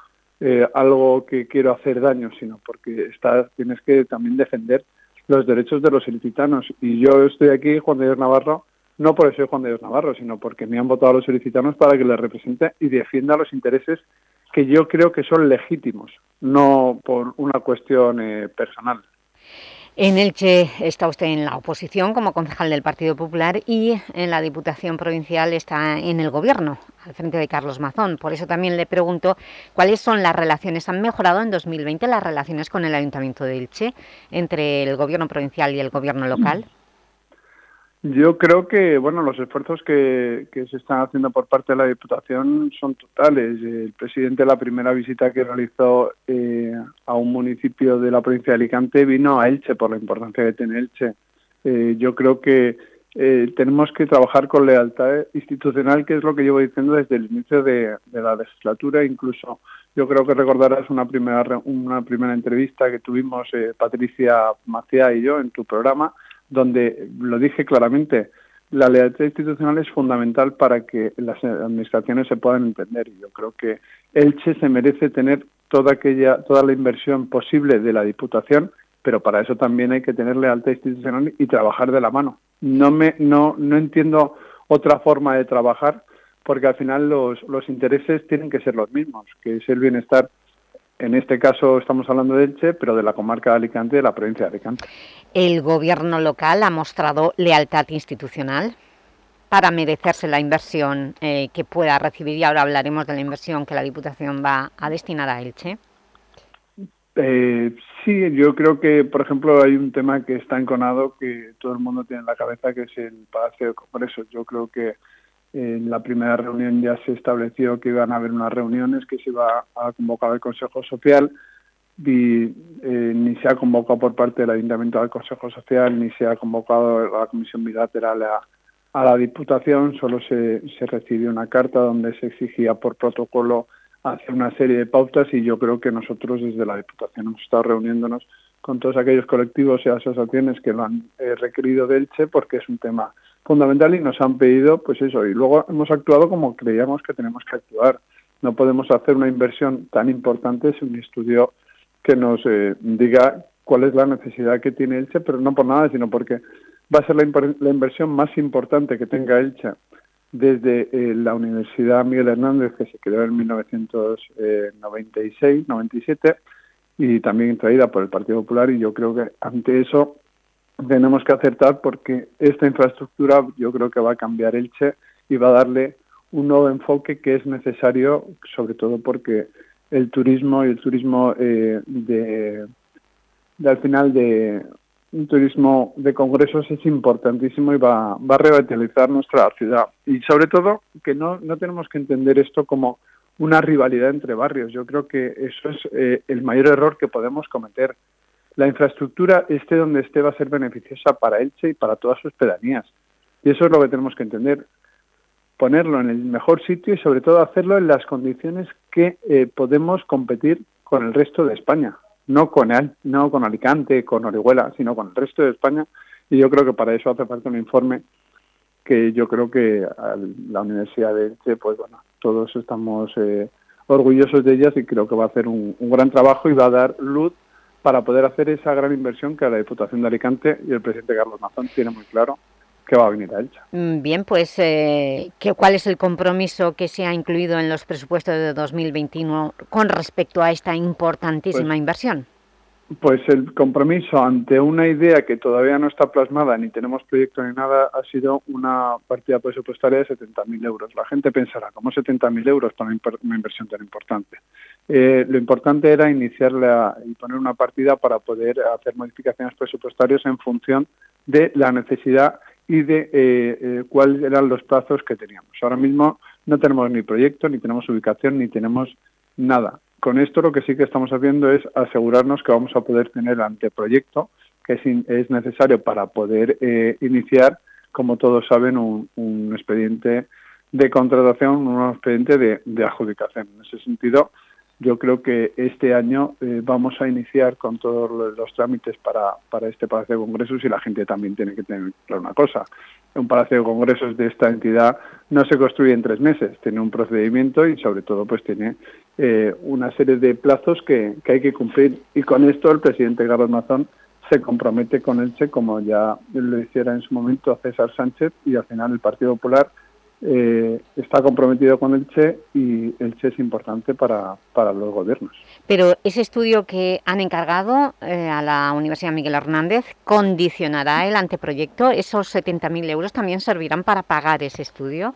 eh, algo que quiero hacer daño, sino porque está, tienes que también defender los derechos de los ilicitanos. Y yo estoy aquí, Juan de Dios Navarro, no por eso soy Juan de Dios Navarro, sino porque me han votado los ilicitanos para que les represente y defienda los intereses que yo creo que son legítimos, no por una cuestión eh, personal. En Elche está usted en la oposición como concejal del Partido Popular y en la Diputación Provincial está en el Gobierno, al frente de Carlos Mazón. Por eso también le pregunto cuáles son las relaciones, ¿han mejorado en 2020 las relaciones con el Ayuntamiento de Elche entre el Gobierno provincial y el Gobierno local? Yo creo que bueno los esfuerzos que, se están haciendo por parte de la Diputación son totales. El presidente la primera visita que realizó eh, a un municipio de la provincia de Alicante vino a Elche por la importancia que tiene Elche. Eh, yo creo que eh, tenemos que trabajar con lealtad institucional, que es lo que llevo diciendo desde el inicio de, de la legislatura. Incluso yo creo que recordarás una primera una primera entrevista que tuvimos Patricia Macía y yo en tu programa donde lo dije claramente, la lealtad institucional es fundamental para que las administraciones se puedan entender. Yo creo que Elche se merece tener toda aquella, toda la inversión posible de la Diputación, pero para eso también hay que tener lealtad institucional y trabajar de la mano. No me, no, no entiendo otra forma de trabajar, porque al final los, los intereses tienen que ser los mismos, que es el bienestar En este caso estamos hablando de Elche, pero de la comarca de Alicante, de la provincia de Alicante. ¿El gobierno local ha mostrado lealtad institucional para merecerse la inversión eh, que pueda recibir? Y ahora hablaremos de la inversión que la Diputación va a destinar a Elche. Eh, sí, yo creo que, por ejemplo, hay un tema que está enconado que todo el mundo tiene en la cabeza, que es el Palacio de Congresos. Yo creo que en la primera reunión ya se estableció que iban a haber unas reuniones, que se iba a convocar el Consejo Social y eh, ni se ha convocado por parte del Ayuntamiento al Consejo Social, ni se ha convocado a la Comisión Bilateral a, la Diputación, solo se, se recibió una carta donde se exigía por protocolo hacer una serie de pautas y yo creo que nosotros desde la Diputación hemos estado reuniéndonos con todos aquellos colectivos y asociaciones que lo han eh, requerido de Elche porque es un tema fundamental y nos han pedido pues eso y luego hemos actuado como creíamos que tenemos que actuar. No podemos hacer una inversión tan importante sin un estudio que nos eh, diga cuál es la necesidad que tiene Elche, pero no por nada, sino porque va a ser la, la inversión más importante que tenga Elche desde eh, la Universidad Miguel Hernández, que se creó en 1996-97, y también traída por el Partido Popular, y yo creo que ante eso tenemos que acertar porque esta infraestructura yo creo que va a cambiar Elche y va a darle un nuevo enfoque que es necesario, sobre todo porque el turismo y el turismo eh, de, al final de un turismo de congresos es importantísimo y va, va a revitalizar nuestra ciudad. Y sobre todo que no, no tenemos que entender esto como una rivalidad entre barrios. Yo creo que eso es eh, el mayor error que podemos cometer. La infraestructura, esté donde esté, va a ser beneficiosa para Elche y para todas sus pedanías. Y eso es lo que tenemos que entender. Ponerlo en el mejor sitio y sobre todo hacerlo en las condiciones que eh, podemos competir con el resto de España no con él, no con Alicante, con Orihuela, sino con el resto de España. Y yo creo que para eso hace falta un informe que yo creo que la Universidad de Elche, pues bueno, todos estamos eh, orgullosos de ellas y creo que va a hacer un, gran trabajo y va a dar luz para poder hacer esa gran inversión que la Diputación de Alicante y el presidente Carlos Mazón tiene muy claro que va a venir a Elche. Mm, bien, pues eh, ¿cuál es el compromiso que se ha incluido en los presupuestos de 2021 con respecto a esta importantísima pues, inversión? Pues el compromiso ante una idea que todavía no está plasmada, ni tenemos proyecto ni nada, ha sido una partida presupuestaria de 70.000 euros. La gente pensará, ¿cómo 70.000 euros para una inversión tan importante? Eh, lo importante era iniciarla y poner una partida para poder hacer modificaciones presupuestarias en función de la necesidad y de eh, eh, cuáles eran los plazos que teníamos. Ahora mismo no tenemos ni proyecto, ni tenemos ubicación, ni tenemos nada. Con esto lo que sí que estamos haciendo es asegurarnos que vamos a poder tener el anteproyecto que es, es necesario para poder eh, iniciar, como todos saben, un, un, expediente de contratación, un expediente de, de adjudicación. En ese sentido, yo creo que este año eh, vamos a iniciar con todos los, trámites para, para, este Palacio de Congresos y la gente también tiene que tener claro una cosa. Un Palacio de Congresos de esta entidad no se construye en tres meses, tiene un procedimiento y sobre todo pues tiene eh, una serie de plazos que, que, hay que cumplir. Y con esto el presidente Carlos Mazón se compromete con Elche como ya lo hiciera en su momento César Sánchez y al final el Partido Popular eh, está comprometido con el Che y el Che es importante para, para los gobiernos. Pero ese estudio que han encargado eh, a la Universidad Miguel Hernández condicionará el anteproyecto. ¿Esos 70.000 euros también servirán para pagar ese estudio?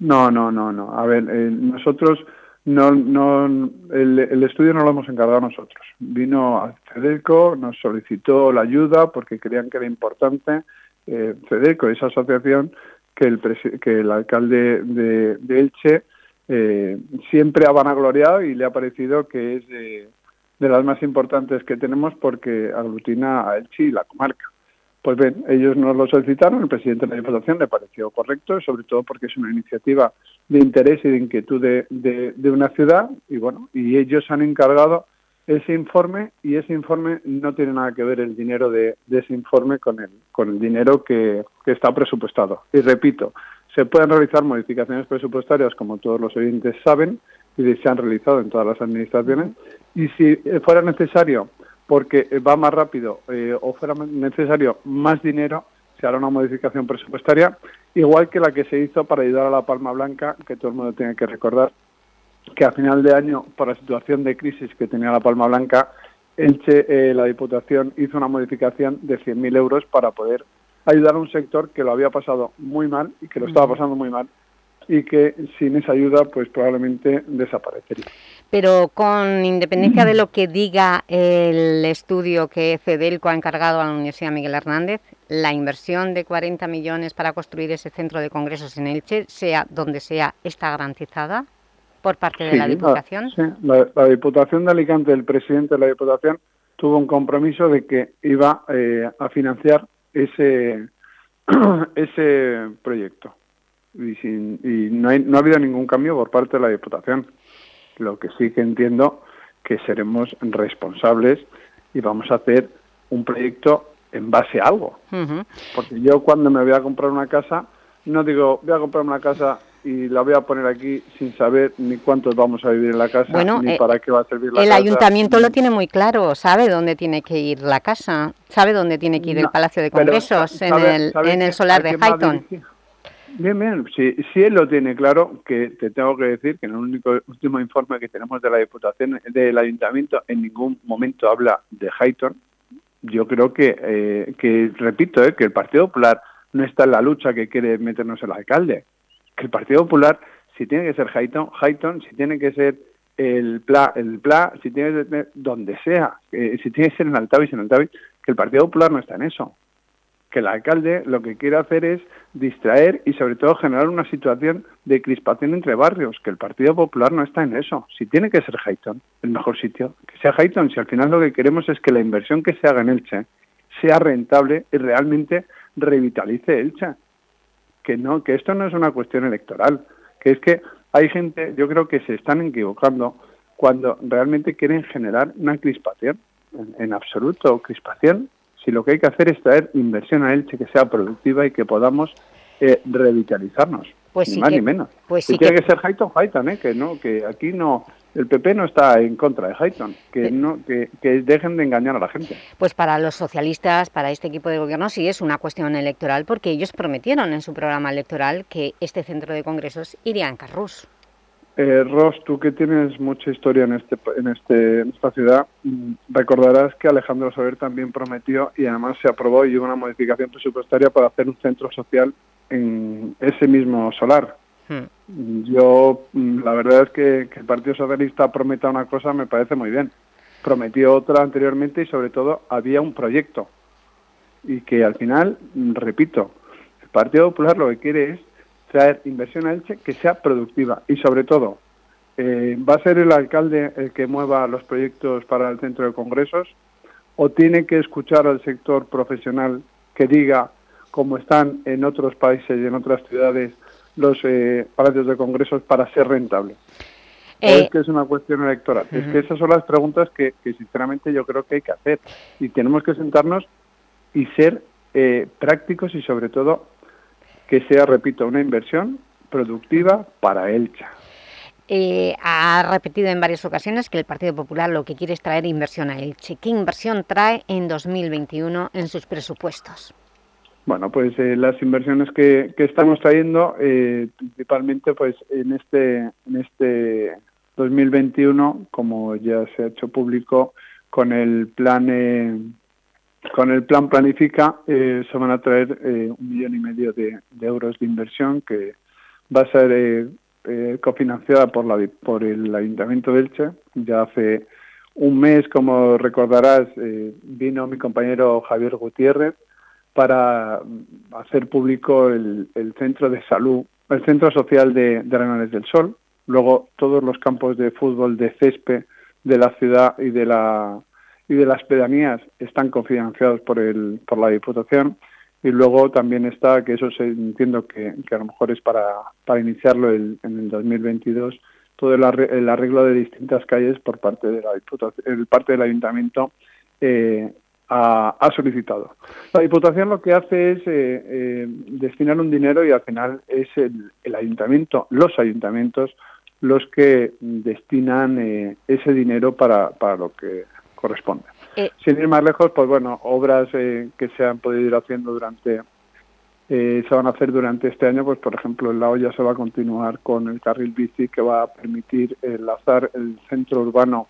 No, no, no. no. A ver, eh, nosotros no, no el, el, estudio no lo hemos encargado nosotros. Vino a Fedeco, nos solicitó la ayuda porque creían que era importante. Eh, esa asociación, que el, que el alcalde de, de Elche eh, siempre ha vanagloriado y le ha parecido que es de, las más importantes que tenemos porque aglutina a Elche y la comarca. Pues bien, ellos nos lo solicitaron, el presidente de la Diputación le pareció correcto, sobre todo porque es una iniciativa de interés y de inquietud de, de, de una ciudad, y bueno, y ellos han encargado ese informe y ese informe no tiene nada que ver el dinero de, ese informe con el, con el dinero que, está presupuestado. Y repito, se pueden realizar modificaciones presupuestarias, como todos los oyentes saben, y se han realizado en todas las administraciones, y si fuera necesario, porque va más rápido, eh, o fuera necesario más dinero, se hará una modificación presupuestaria, igual que la que se hizo para ayudar a la Palma Blanca, que todo el mundo tiene que recordar, que a final de año, por la situación de crisis que tenía la Palma Blanca, Elche, eh, la Diputación hizo una modificación de 100.000 euros para poder ayudar a un sector que lo había pasado muy mal y que lo estaba pasando muy mal y que sin esa ayuda pues probablemente desaparecería. Pero con independencia de lo que diga el estudio que Cedelco ha encargado a la Universidad Miguel Hernández, la inversión de 40 millones para construir ese centro de congresos en Elche, sea donde sea, ¿está garantizada por parte de la Diputación? sí, la, Diputación de Alicante, el presidente de la Diputación, tuvo un compromiso de que iba eh, a financiar ese, ese proyecto. Y, sin, y no, no ha habido ningún cambio por parte de la Diputación. Lo que sí que entiendo que seremos responsables y vamos a hacer un proyecto en base a algo. Porque yo cuando me voy a comprar una casa, no digo, voy a comprar una casa y la voy a poner aquí sin saber ni cuántos vamos a vivir en la casa, ni eh, para qué va a servir la el casa. El ayuntamiento lo tiene muy claro, sabe dónde tiene que ir la casa, sabe dónde tiene que ir el Palacio de Congresos, en, el, en el solar de Highton. Bien, bien, si, si él lo tiene claro, que te tengo que decir que en el único último informe que tenemos de la Diputación del Ayuntamiento en ningún momento habla de Highton. Yo creo que, eh, que repito, eh, que el Partido Popular no está en la lucha que quiere meternos el alcalde. Que el Partido Popular, si tiene que ser Highton, Highton, si tiene que ser el PLA, el PLA, si tiene que ser donde sea, eh, si tiene que ser en Altavis, en Altavis, que el Partido Popular no está en eso que el alcalde lo que quiere hacer es distraer y sobre todo generar una situación de crispación entre barrios, que el Partido Popular no está en eso. Si tiene que ser Hayton, el mejor sitio, que sea Hayton, si al final lo que queremos es que la inversión que se haga en Elche sea rentable y realmente revitalice Elche. Que no, que esto no es una cuestión electoral, que es que hay gente, yo creo que se están equivocando cuando realmente quieren generar una crispación. en absoluto, crispación si lo que hay que hacer es traer inversión a Elche que sea productiva y que podamos eh, revitalizarnos. Pues ni sí más que, ni menos. Pues y sí tiene que... que, ser Hayton, Hayton, ¿eh? que no, que aquí no, el PP no está en contra de Hayton, que no, que, que, dejen de engañar a la gente. Pues para los socialistas, para este equipo de gobierno sí es una cuestión electoral, porque ellos prometieron en su programa electoral que este centro de congresos iría en Carrús. Eh, Ross, tú que tienes mucha historia en, este, en, este, en esta ciudad, mm, recordarás que Alejandro Soler también prometió y además se aprobó y hubo una modificación presupuestaria para hacer un centro social en ese mismo solar. Yo, mm, la verdad es que, que el Partido Socialista prometa una cosa me parece muy bien. Prometió otra anteriormente y sobre todo había un proyecto. Y que al final, mm, repito, el Partido Popular lo que quiere es traer inversión a Elche que sea productiva y sobre todo eh, va a ser el alcalde el que mueva los proyectos para el centro de congresos o tiene que escuchar al sector profesional que diga cómo están en otros países y en otras ciudades los eh, palacios de congresos para ser rentable. Eh, es que es una cuestión electoral. Uh -huh. Es que esas son las preguntas que, que, sinceramente yo creo que hay que hacer. Y tenemos que sentarnos y ser eh, prácticos y sobre todo que sea, repito, una inversión productiva para Elcha. Eh, ha repetido en varias ocasiones que el Partido Popular lo que quiere es traer inversión a Elche. ¿Qué inversión trae en 2021 en sus presupuestos? Bueno, pues eh, las inversiones que, que estamos trayendo, eh, principalmente pues en este, en este 2021, como ya se ha hecho público, con el plan eh, con el plan Planifica eh, se van a traer eh, un millón y medio de, de, euros de inversión que va a ser eh, cofinanciada por, la, por el Ayuntamiento de Elche. Ya hace un mes, como recordarás, vino mi compañero Javier Gutiérrez para hacer público el, el centro de salud, el centro social de, de del Sol. Luego todos los campos de fútbol de césped de la ciudad y de la y de las pedanías están cofinanciados por el por la Diputación y luego también está que eso se, entiendo que, a lo mejor es para, para iniciarlo el, en el 2022 todo el, arreglo, el arreglo de distintas calles por parte de la Diputación parte del Ayuntamiento eh, ha, ha, solicitado la Diputación lo que hace es eh, eh, destinar un dinero y al final es el, el Ayuntamiento los ayuntamientos los que destinan eh, ese dinero para, para lo que corresponde. Eh, Sin ir más lejos, pues bueno, obras eh, que se han podido ir haciendo durante eh, se van a hacer durante este año, pues por ejemplo en La Hoya se va a continuar con el carril bici que va a permitir enlazar el centro urbano,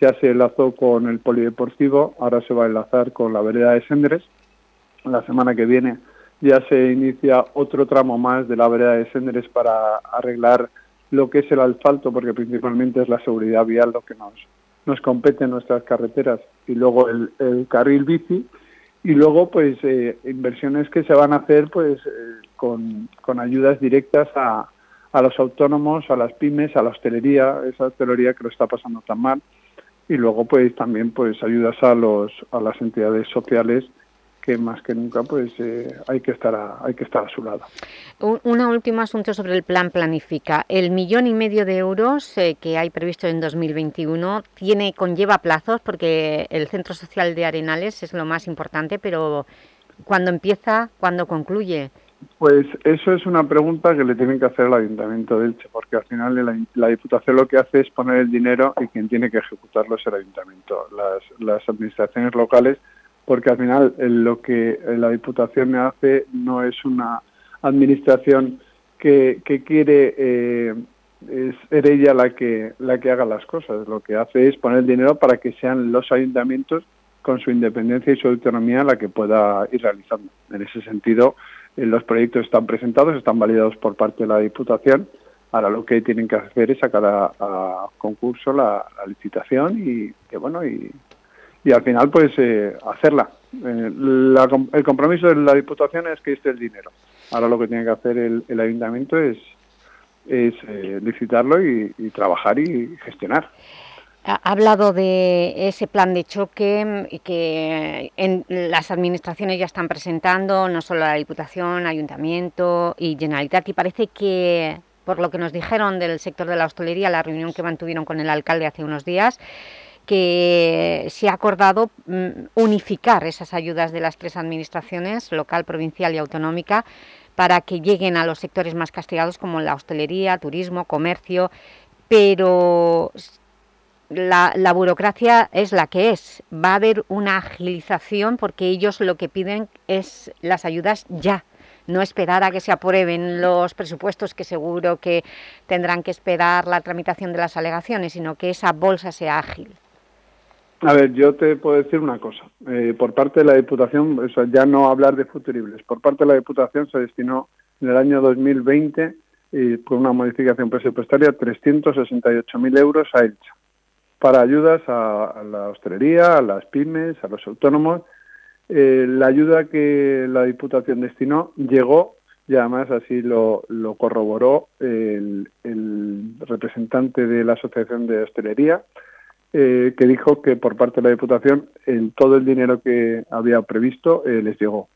ya se enlazó con el polideportivo, ahora se va a enlazar con la vereda de Sendres. La semana que viene ya se inicia otro tramo más de la vereda de Sendres para arreglar lo que es el asfalto, porque principalmente es la seguridad vial lo que nos, nos compete en nuestras carreteras, y luego el, carril bici, y luego pues eh, inversiones que se van a hacer pues eh, con, con, ayudas directas a, a, los autónomos, a las pymes, a la hostelería, esa hostelería que lo está pasando tan mal y luego pues también pues ayudas a los a las entidades sociales que más que nunca pues eh, hay que estar a, hay que estar a su lado. Un, último asunto sobre el plan Planifica. El millón y medio de euros eh, que hay previsto en 2021 tiene conlleva plazos porque el Centro Social de Arenales es lo más importante, pero ¿cuándo empieza? ¿Cuándo concluye? Pues eso es una pregunta que le tienen que hacer al Ayuntamiento de Elche, porque al final la, Diputación lo que hace es poner el dinero y quien tiene que ejecutarlo es el Ayuntamiento. Las, las administraciones locales porque al final lo que la Diputación hace no es una administración que, que quiere eh, ser ella la que la que haga las cosas. Lo que hace es poner dinero para que sean los ayuntamientos con su independencia y su autonomía la que pueda ir realizando. En ese sentido, los proyectos están presentados, están validados por parte de la Diputación. Ahora lo que tienen que hacer es sacar a, concurso la, la, licitación y que bueno y al final pues eh, hacerla. Eh, el compromiso de la Diputación es que esté el dinero. Ahora lo que tiene que hacer el, Ayuntamiento es, es eh, licitarlo y, trabajar y gestionar. Ha hablado de ese plan de choque que en las administraciones ya están presentando, no solo la Diputación, Ayuntamiento y Generalitat, y parece que, por lo que nos dijeron del sector de la hostelería, la reunión que mantuvieron con el alcalde hace unos días, que se ha acordado mm, unificar esas ayudas de las tres administraciones, local, provincial y autonómica, para que lleguen a los sectores más castigados como la hostelería, turismo, comercio, pero la, la, burocracia es la que es. Va a haber una agilización porque ellos lo que piden es las ayudas ya, no esperar a que se aprueben los presupuestos, que seguro que tendrán que esperar la tramitación de las alegaciones, sino que esa bolsa sea ágil. A ver, yo te puedo decir una cosa. Eh, por parte de la Diputación, o ya no hablar de futuribles, por parte de la Diputación se destinó en el año 2020, y por una modificación presupuestaria, 368.000 euros a Elcha, para ayudas a, la hostelería, a las pymes, a los autónomos. Eh, la ayuda que la Diputación destinó llegó, y además así lo, lo corroboró el, el representante de la Asociación de Hostelería, eh, que dijo que por parte de la Diputación en todo el dinero que había previsto eh, les llegó.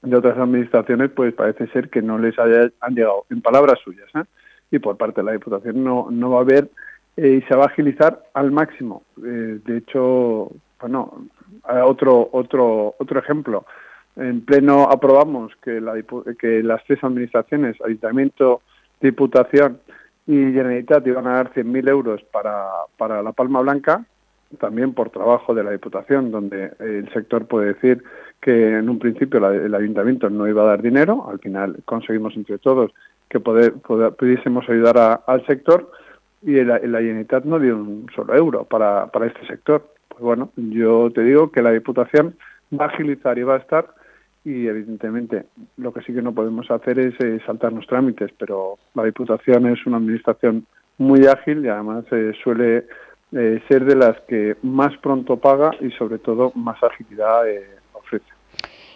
De otras administraciones, pues parece ser que no les haya, han llegado, en palabras suyas, ¿eh? y por parte de la Diputación no, no va a haber y se va a agilizar al máximo. de hecho, bueno, otro, otro, otro ejemplo. En pleno aprobamos que, la, que las tres administraciones, Ayuntamiento, Diputación y Generalitat iban a dar 100.000 euros para, para la Palma Blanca, también por trabajo de la Diputación, donde el sector puede decir que en un principio el Ayuntamiento no iba a dar dinero, al final conseguimos entre todos que poder, pudiésemos ayudar al sector y la Generalitat no dio un solo euro para, para este sector. Pues bueno, yo te digo que la Diputación va a agilizar y va a estar y evidentemente lo que sí que no podemos hacer es eh, saltarnos trámites, pero la Diputación es una administración muy ágil y además eh, suele eh, ser de las que más pronto paga y sobre todo más agilidad ofrece.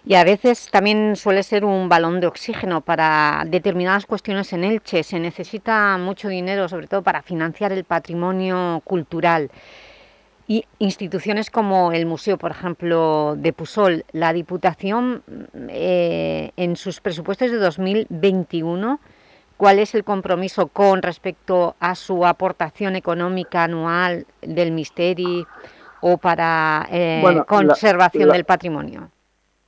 Y a veces también suele ser un balón de oxígeno para determinadas cuestiones en Elche. Se necesita mucho dinero, sobre todo para financiar el patrimonio cultural. Y instituciones como el Museo, por ejemplo, de Pusol, la Diputación, eh, en sus presupuestos de 2021, ¿cuál es el compromiso con respecto a su aportación económica anual del Misteri o para eh, conservación del patrimonio?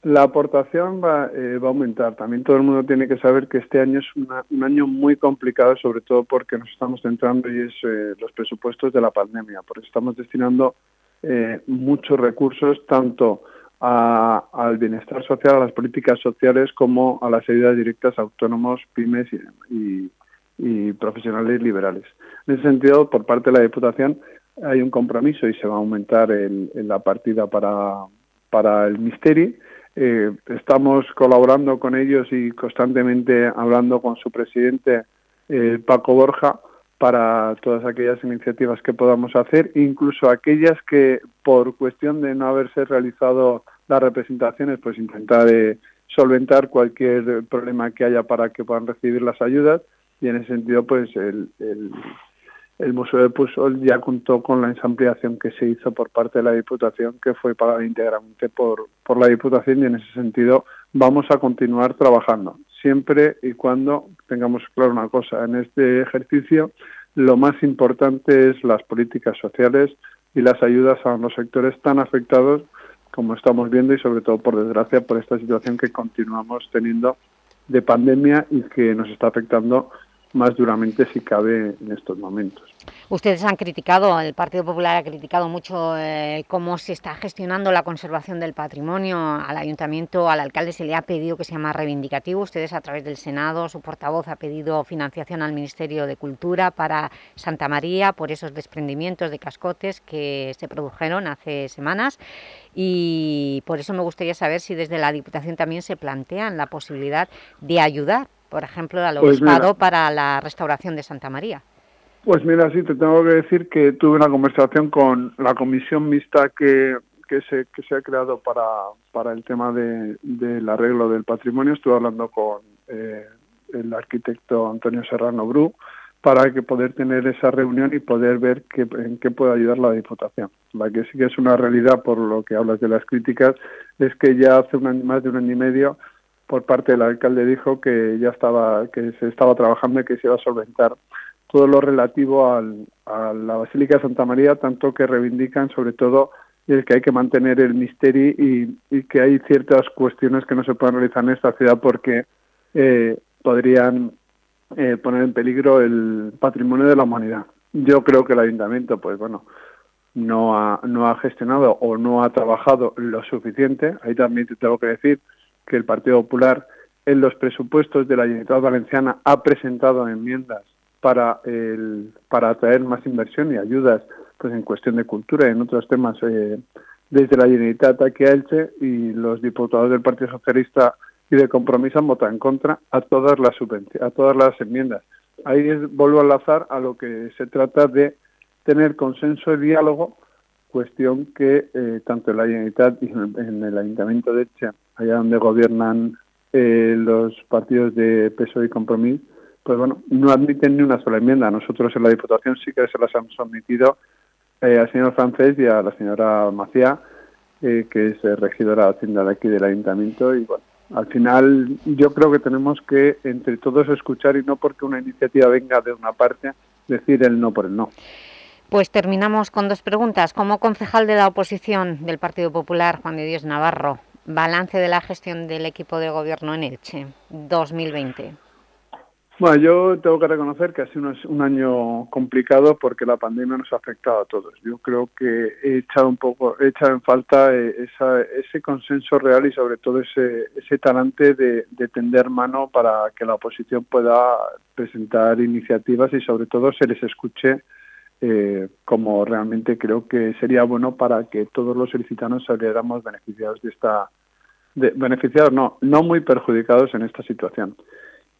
La aportación va, eh, va, a aumentar. También todo el mundo tiene que saber que este año es un año muy complicado, sobre todo porque nos estamos centrando y es eh, los presupuestos de la pandemia, porque estamos destinando eh, muchos recursos tanto al bienestar social, a las políticas sociales, como a las ayudas directas a autónomos, pymes y, profesionales liberales. En ese sentido, por parte de la Diputación hay un compromiso y se va a aumentar el, la partida para, para el Misteri. Eh, estamos colaborando con ellos y constantemente hablando con su presidente, eh, Paco Borja, para todas aquellas iniciativas que podamos hacer, incluso aquellas que por cuestión de no haberse realizado las representaciones, pues intentar eh, solventar cualquier problema que haya para que puedan recibir las ayudas. Y en ese sentido pues el, el, Museo de Pusol ya contó con la ampliación que se hizo por parte de la Diputación que fue pagada íntegramente por, por la Diputación y en ese sentido vamos a continuar trabajando siempre y cuando tengamos claro una cosa, en este ejercicio lo más importante es las políticas sociales y las ayudas a los sectores tan afectados como estamos viendo y sobre todo por desgracia por esta situación que continuamos teniendo de pandemia y que nos está afectando más duramente si cabe en estos momentos. Ustedes han criticado, el Partido Popular ha criticado mucho eh, cómo se está gestionando la conservación del patrimonio. Al Ayuntamiento, al alcalde se le ha pedido que sea más reivindicativo. Ustedes a través del Senado, su portavoz ha pedido financiación al Ministerio de Cultura para Santa María por esos desprendimientos de cascotes que se produjeron hace semanas y por eso me gustaría saber si desde la Diputación también se plantean la posibilidad de ayudar por ejemplo, al pues obispado para la restauración de Santa María. Pues mira, sí, te tengo que decir que tuve una conversación con la comisión mixta que, que, se, que se ha creado para, para el tema de, del arreglo del patrimonio. Estuve hablando con eh, el arquitecto Antonio Serrano Bru para que poder tener esa reunión y poder ver qué, en qué puede ayudar la Diputación. La que sí que es una realidad, por lo que hablas de las críticas, es que ya hace un más de un año y medio por parte del alcalde dijo que ya estaba, que se estaba trabajando y que se iba a solventar todo lo relativo al, a la Basílica de Santa María, tanto que reivindican sobre todo el que hay que mantener el misterio y, y, que hay ciertas cuestiones que no se pueden realizar en esta ciudad porque eh, podrían eh, poner en peligro el patrimonio de la humanidad. Yo creo que el ayuntamiento, pues bueno, no ha, no ha gestionado o no ha trabajado lo suficiente. Ahí también te tengo que decir que el Partido Popular en los presupuestos de la Generalitat Valenciana ha presentado enmiendas para el, para atraer más inversión y ayudas pues en cuestión de cultura y en otros temas eh, desde la Generalitat aquí a Elche y los diputados del Partido Socialista y de Compromiso han votado en contra a todas las a todas las enmiendas. Ahí vuelvo a enlazar a lo que se trata de tener consenso y diálogo, cuestión que eh, tanto en la Generalitat y en el Ayuntamiento de Elche allá donde gobiernan eh, los partidos de PSOE y Compromís, pues bueno, no admiten ni una sola enmienda. Nosotros en la Diputación sí que se las hemos sometido eh, al señor Francés y a la señora Macía, eh, que es regidora de Hacienda de aquí del Ayuntamiento. Y bueno, al final yo creo que tenemos que entre todos escuchar y no porque una iniciativa venga de una parte, decir el no por el no. Pues terminamos con dos preguntas. Como concejal de la oposición del Partido Popular, Juan de Dios Navarro, Balance de la gestión del equipo de gobierno en Elche 2020. Bueno, yo tengo que reconocer que ha sido un año complicado porque la pandemia nos ha afectado a todos. Yo creo que he echado un poco, he echado en falta eh, ese consenso real y sobre todo ese, ese talante de, tender mano para que la oposición pueda presentar iniciativas y sobre todo se les escuche eh, como realmente creo que sería bueno para que todos los ilicitanos saliéramos beneficiados de esta de, beneficiados no no muy perjudicados en esta situación.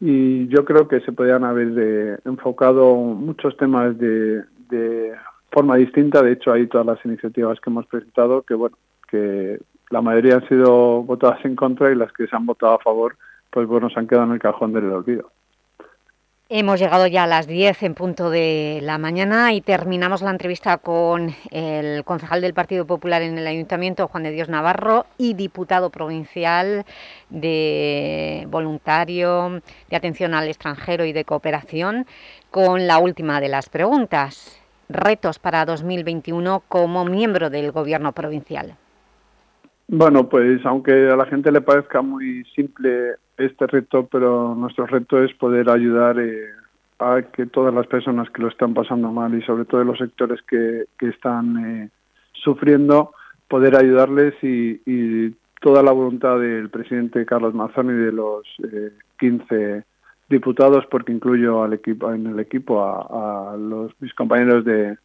Y yo creo que se podrían haber eh, enfocado muchos temas de, de forma distinta. De hecho hay todas las iniciativas que hemos presentado que bueno que la mayoría han sido votadas en contra y las que se han votado a favor pues bueno se han quedado en el cajón del olvido Hemos llegado ya a las 10 en punto de la mañana y terminamos la entrevista con el concejal del Partido Popular en el Ayuntamiento, Juan de Dios Navarro, y diputado provincial de voluntario de atención al extranjero y de cooperación, con la última de las preguntas. Retos para 2021 como miembro del Gobierno provincial. Bueno, pues aunque a la gente le parezca muy simple este reto, pero nuestro reto es poder ayudar eh, a que todas las personas que lo están pasando mal y sobre todo los sectores que, que están eh, sufriendo poder ayudarles y, y, toda la voluntad del presidente Carlos Mazón y de los eh, 15 diputados, porque incluyo al equipo, en el equipo a, a los, mis compañeros de,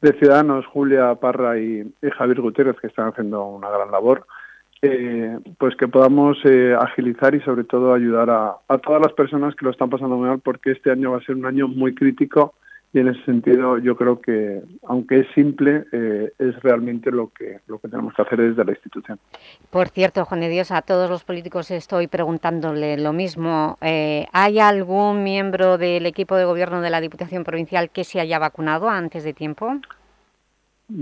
de Ciudadanos, Julia Parra y, y, Javier Gutiérrez, que están haciendo una gran labor, eh, pues que podamos eh, agilizar y sobre todo ayudar a, todas las personas que lo están pasando mal, porque este año va a ser un año muy crítico y en ese sentido yo creo que aunque es simple eh, es realmente lo que lo que tenemos que hacer desde la institución. Por cierto, Juan de Dios, a todos los políticos estoy preguntándole lo mismo. Eh, ¿Hay algún miembro del equipo de gobierno de la Diputación Provincial que se haya vacunado antes de tiempo?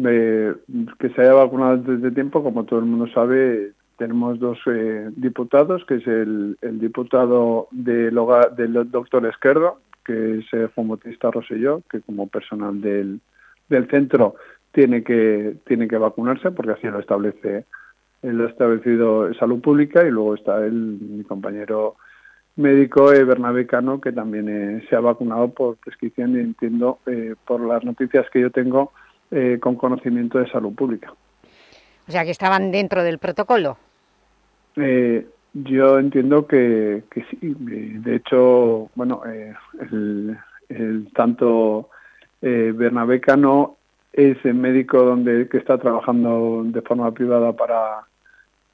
Eh, que se haya vacunado antes de tiempo, como todo el mundo sabe, tenemos dos eh, diputados, que es el, diputado del, del doctor Esquerdo, que es eh, Fomotista Roselló, que como personal del, del centro tiene que, tiene que vacunarse, porque así lo establece lo ha establecido Salud Pública, y luego está el, mi compañero médico eh, Cano, que también eh, se ha vacunado por prescripción y entiendo eh, por las noticias que yo tengo eh, con conocimiento de salud pública. O sea, que estaban dentro del protocolo. Eh, yo entiendo que, que sí. De hecho, bueno, eh, el, el, tanto eh, Bernabé Cano es el médico donde que está trabajando de forma privada para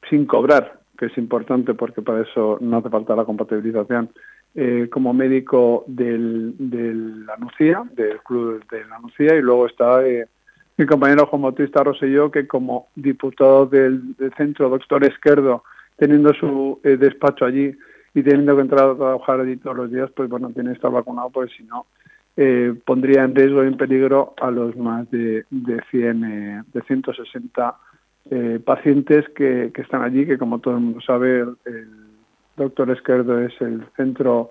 sin cobrar, que es importante porque para eso no hace falta la compatibilización. Eh, como médico del, de la Nucía, del club de la Nucía, y luego está eh, mi compañero Juan Bautista Roselló, que como diputado del, centro Doctor Esquerdo, teniendo su eh, despacho allí y teniendo que entrar a trabajar allí todos los días, pues bueno, tiene que estar vacunado, porque si no, eh, pondría en riesgo y en peligro a los más de, de 100, eh, de 160 eh, pacientes que, están allí, que como todo el mundo sabe, el, el doctor Esquerdo es el centro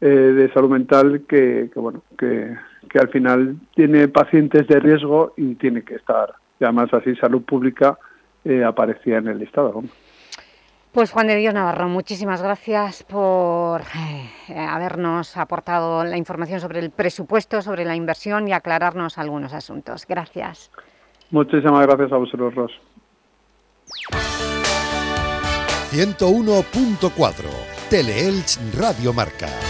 eh, de salud mental que, que bueno, que, que al final tiene pacientes de riesgo y tiene que estar, y además así salud pública eh, aparecía en el listado. Pues Juan de Dios Navarro, muchísimas gracias por eh, habernos aportado la información sobre el presupuesto, sobre la inversión y aclararnos algunos asuntos. Gracias. Muchísimas gracias a vosotros, Ros. 101.4 Teleelch Radio Marca.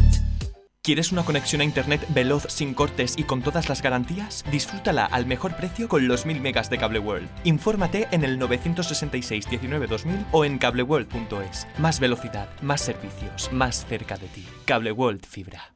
¿Quieres una conexión a internet veloz, sin cortes y con todas las garantías? Disfrútala al mejor precio con los 1000 megas de Cable World. Infórmate en el 966 19 2000 o en cableworld.es. Más velocidad, más servicios, más cerca de ti. Cable World Fibra.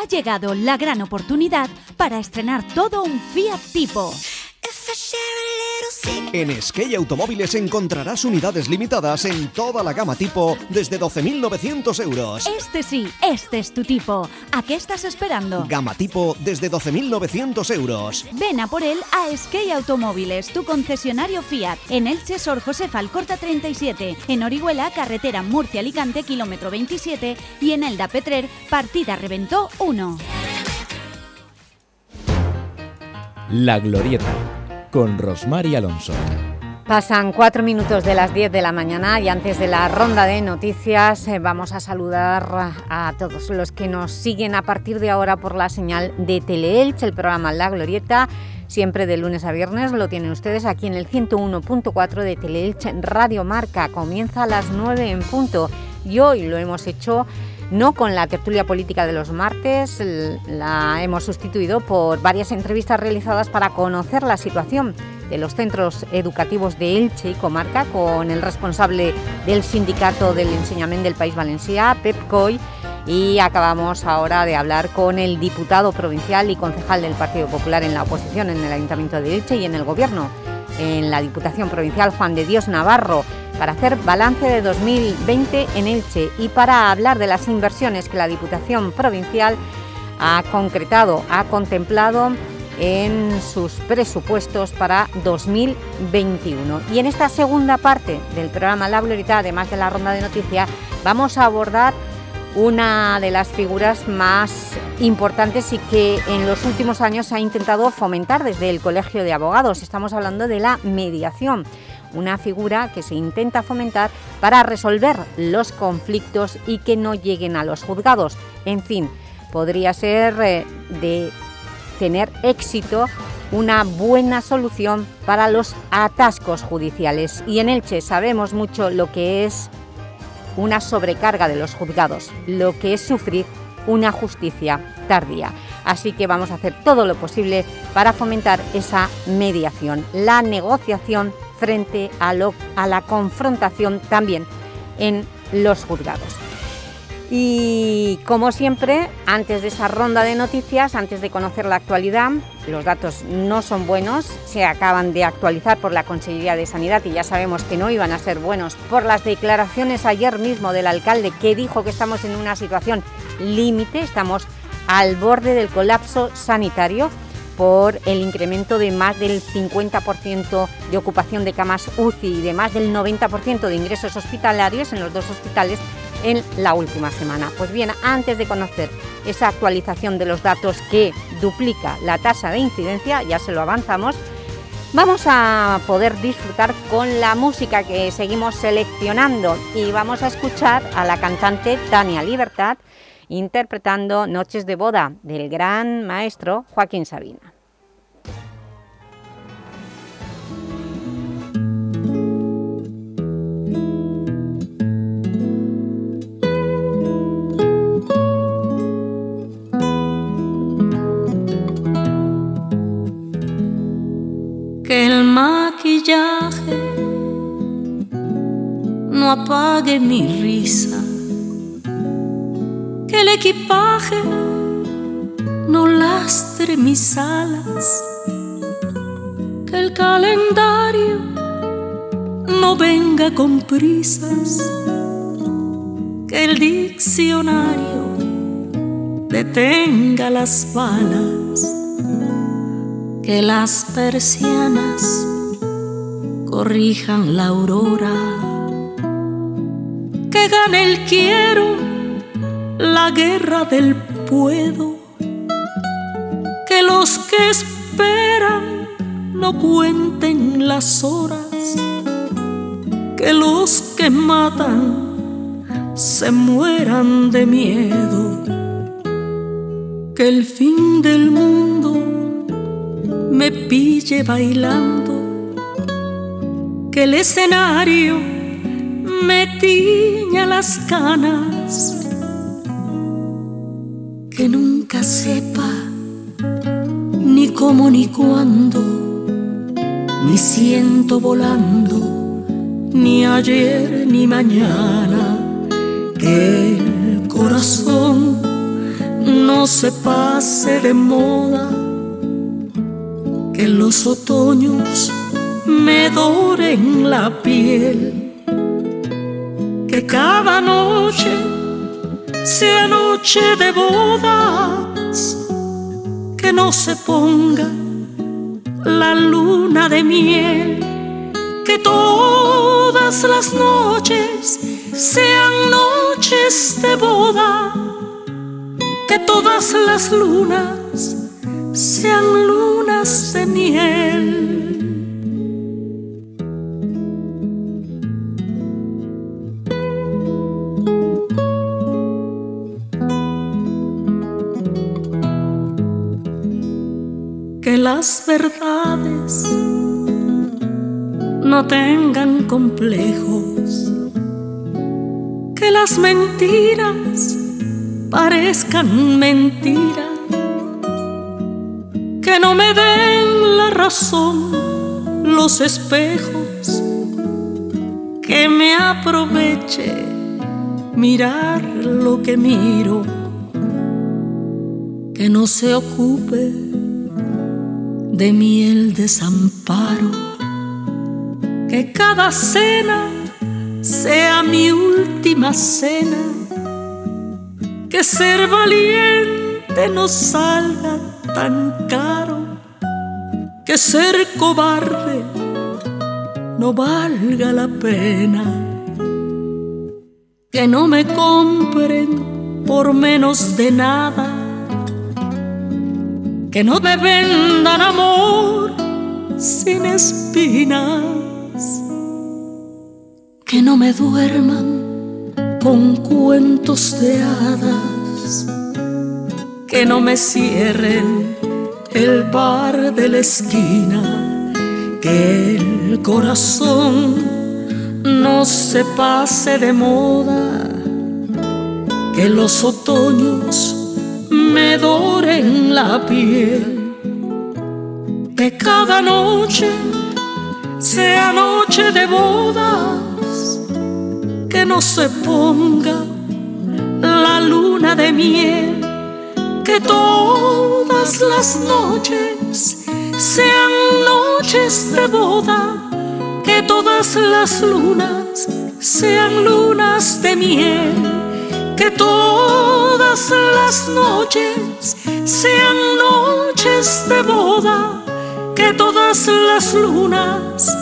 Ha llegado la gran oportunidad para estrenar todo un Fiat Tipo. En Skey Automóviles encontrarás unidades limitadas en toda la gama tipo desde 12.900 euros. Este sí, este es tu tipo. ¿A qué estás esperando? Gama tipo desde 12.900 euros. Ven a por él a Skey Automóviles, tu concesionario Fiat. En Elche, Sor José Falcorta 37. En Orihuela, carretera Murcia-Alicante, kilómetro 27. Y en Elda Petrer, partida Reventó 1. La Glorieta con Rosmar y Alonso. Pasan cuatro minutos de las 10 de la mañana y antes de la ronda de noticias eh, vamos a saludar a todos los que nos siguen a partir de ahora por la señal de Teleelch, el programa La Glorieta, siempre de lunes a viernes, lo tienen ustedes aquí en el 101.4 de Teleelch Radio Marca, comienza a las 9 en punto y hoy lo hemos hecho no con la tertulia política de los martes, la hemos sustituido por varias entrevistas realizadas para conocer la situación de los centros educativos de Elche y Comarca con el responsable del Sindicato del Enseñamiento del País Valencià, Pep Coy, y acabamos ahora de hablar con el diputado provincial y concejal del Partido Popular en la oposición en el Ayuntamiento de Elche y en el Gobierno en la Diputación Provincial Juan de Dios Navarro para hacer balance de 2020 en Elche y para hablar de las inversiones que la Diputación Provincial ha concretado, ha contemplado en sus presupuestos para 2021. Y en esta segunda parte del programa La Glorita, además de la ronda de noticias, vamos a abordar una de las figuras más importantes y que en los últimos años ha intentado fomentar desde el Colegio de Abogados. Estamos hablando de la mediación, una figura que se intenta fomentar para resolver los conflictos y que no lleguen a los juzgados. En fin, podría ser eh, de tener éxito una buena solución para los atascos judiciales. Y en Elche sabemos mucho lo que es una sobrecarga de los juzgados, lo que es sufrir una justicia tardía. Así que vamos a hacer todo lo posible para fomentar esa mediación, la negociación frente a, a la confrontación también en los juzgados. Y como siempre, antes de esa ronda de noticias, antes de conocer la actualidad, los datos no son buenos, se acaban de actualizar por la Consejería de Sanidad y ya sabemos que no iban a ser buenos por las declaraciones ayer mismo del alcalde que dijo que estamos en una situación límite, estamos al borde del colapso sanitario por el incremento de más del 50% de ocupación de camas UCI y de más del 90% de ingresos hospitalarios en los dos hospitales en la última semana. Pues bien, antes de conocer esa actualización de los datos que duplica la tasa de incidencia, ya se lo avanzamos, vamos a poder disfrutar con la música que seguimos seleccionando y vamos a escuchar a la cantante Tania Libertad interpretando Noches de Boda del gran maestro Joaquín Sabina. que el maquillaje no apague mi risa, que el equipaje no lastre mis alas, que el calendario no venga con prisas, que el diccionario detenga las balas que las persianas corrijan la aurora, que gane el quiero la guerra del puedo, que los que esperan no cuenten las horas, que los que matan se mueran de miedo, que el fin del mundo me pille bailando, que el escenario me tiña las canas, que nunca sepa ni cómo ni cuándo, ni siento volando, ni ayer ni mañana, que el corazón no se pase de moda que los otoños me doren la piel, que cada noche sea noche de bodas, que no se ponga la luna de miel, que todas las noches sean noches de boda, que todas las lunas sean lunas de miel. Las verdades. No tengan complejos, que las mentiras parezcan mentiras que no me den la razón los espejos, que me aproveche mirar lo que miro, que no se ocupe de mí el desamparo, que cada cena sea mi última cena, que ser valiente no salga tan caro, que ser cobarde no valga la pena, que no me compren por menos de nada, que no me vendan amor sin espinas, que no me duerman con cuentos de hadas, que no me cierren el bar de la esquina que el corazón no se pase de moda, que los otoños me doren la piel, que cada noche sea noche de bodas, que no se ponga la luna de miel, que todas las noches sean noches de boda, que todas las lunas sean lunas de miel, que todas las noches sean noches de boda, que todas las lunas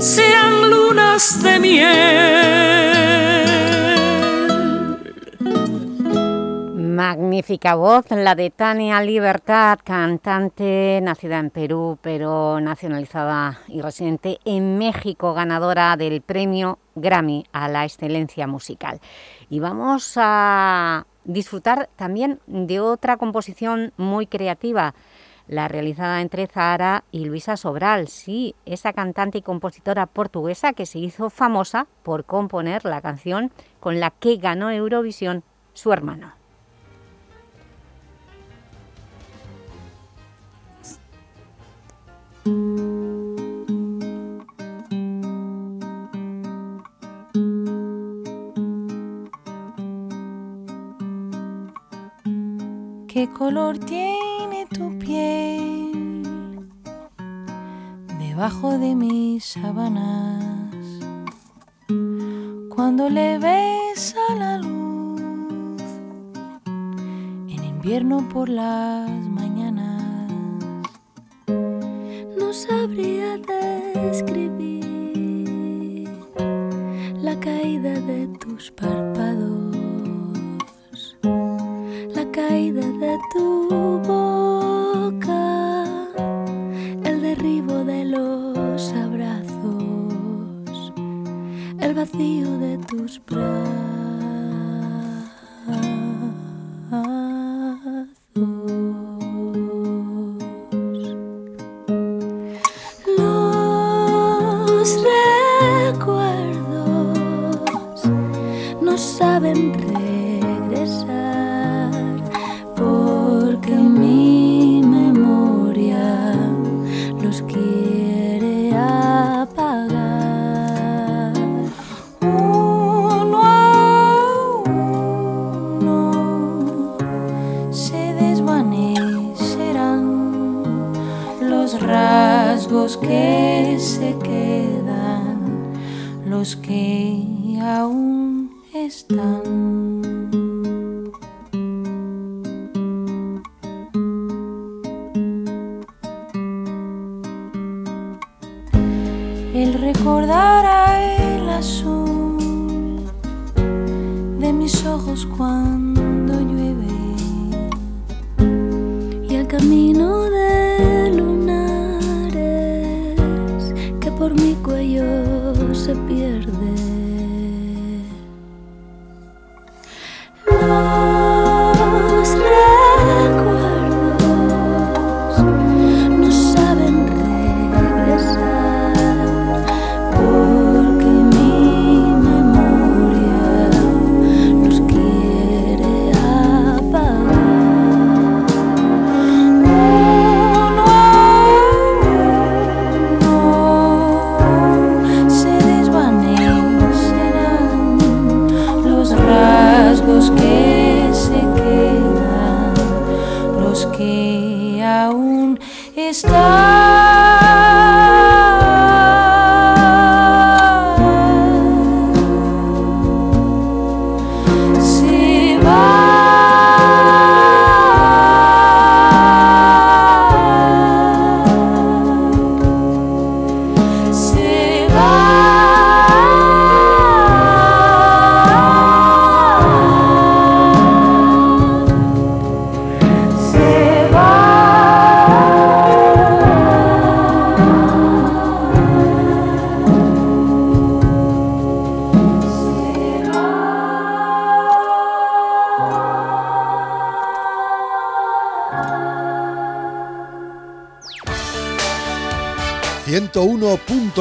sean lunas de miel. Magnífica voz, la de Tania Libertad, cantante nacida en Perú, pero nacionalizada y residente en México, ganadora del premio Grammy a la excelencia musical. Y vamos a disfrutar también de otra composición muy creativa, la realizada entre Zahara y Luisa Sobral, sí, esa cantante y compositora portuguesa que se hizo famosa por componer la canción con la que ganó Eurovisión su hermano. ¿Qué color tiene tu piel debajo de mis sábanas? Cuando le ves a la luz en invierno por las mañanas. No sabría describir la caída de tus párpados, la caída de tu boca, el derribo de los abrazos, el vacío de tus brazos. Los recuerdos no saben Los que se quedan, los que aún están. El recordará el azul de mis ojos cuando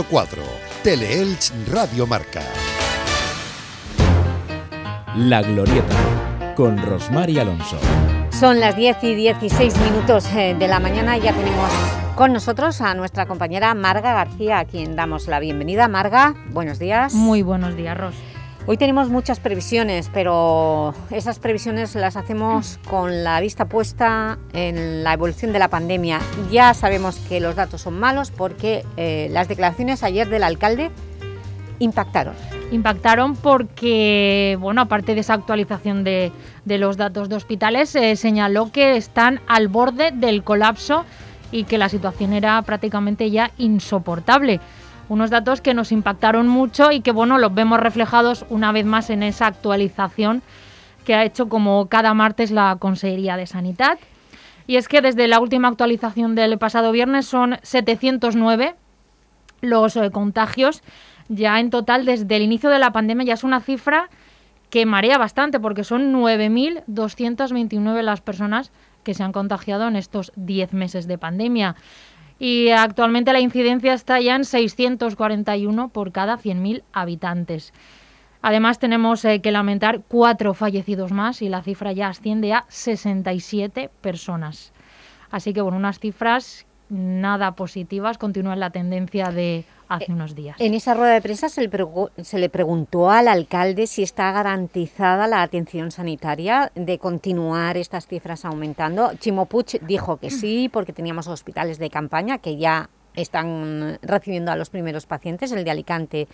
101.4 Teleelch Radio Marca. La Glorieta con Rosmar y Alonso. Son las 10 y 16 minutos eh, de la mañana y ya tenemos con nosotros a nuestra compañera Marga García, a quien damos la bienvenida. Marga, buenos días. Muy buenos días, Ros. Hoy tenemos muchas previsiones, pero esas previsiones las hacemos con la vista puesta en la evolución de la pandemia. Ya sabemos que los datos son malos porque eh, las declaraciones ayer del alcalde impactaron. Impactaron porque, bueno, aparte de esa actualización de, los datos de hospitales, eh, señaló que están al borde del colapso y que la situación era prácticamente ya insoportable. Unos datos que nos impactaron mucho y que, bueno, los vemos reflejados una vez más en esa actualización que ha hecho como cada martes la Consejería de Sanidad. Y es que desde la última actualización del pasado viernes son 709 los eh, contagios ya en total desde el inicio de la pandemia ya es una cifra que marea bastante porque son 9.229 las personas que se han contagiado en estos 10 meses de pandemia. Y actualmente la incidencia está ya en 641 por cada 100.000 habitantes. Además tenemos eh, que lamentar cuatro fallecidos más y la cifra ya asciende a 67 personas. Así que bueno, unas cifras nada positivas, continúa la tendencia de hace unos días. En esa rueda de prensa se le, se le, preguntó al alcalde si está garantizada la atención sanitaria de continuar estas cifras aumentando. Chimo Puig dijo que sí, porque teníamos hospitales de campaña que ya están recibiendo a los primeros pacientes, el de Alicante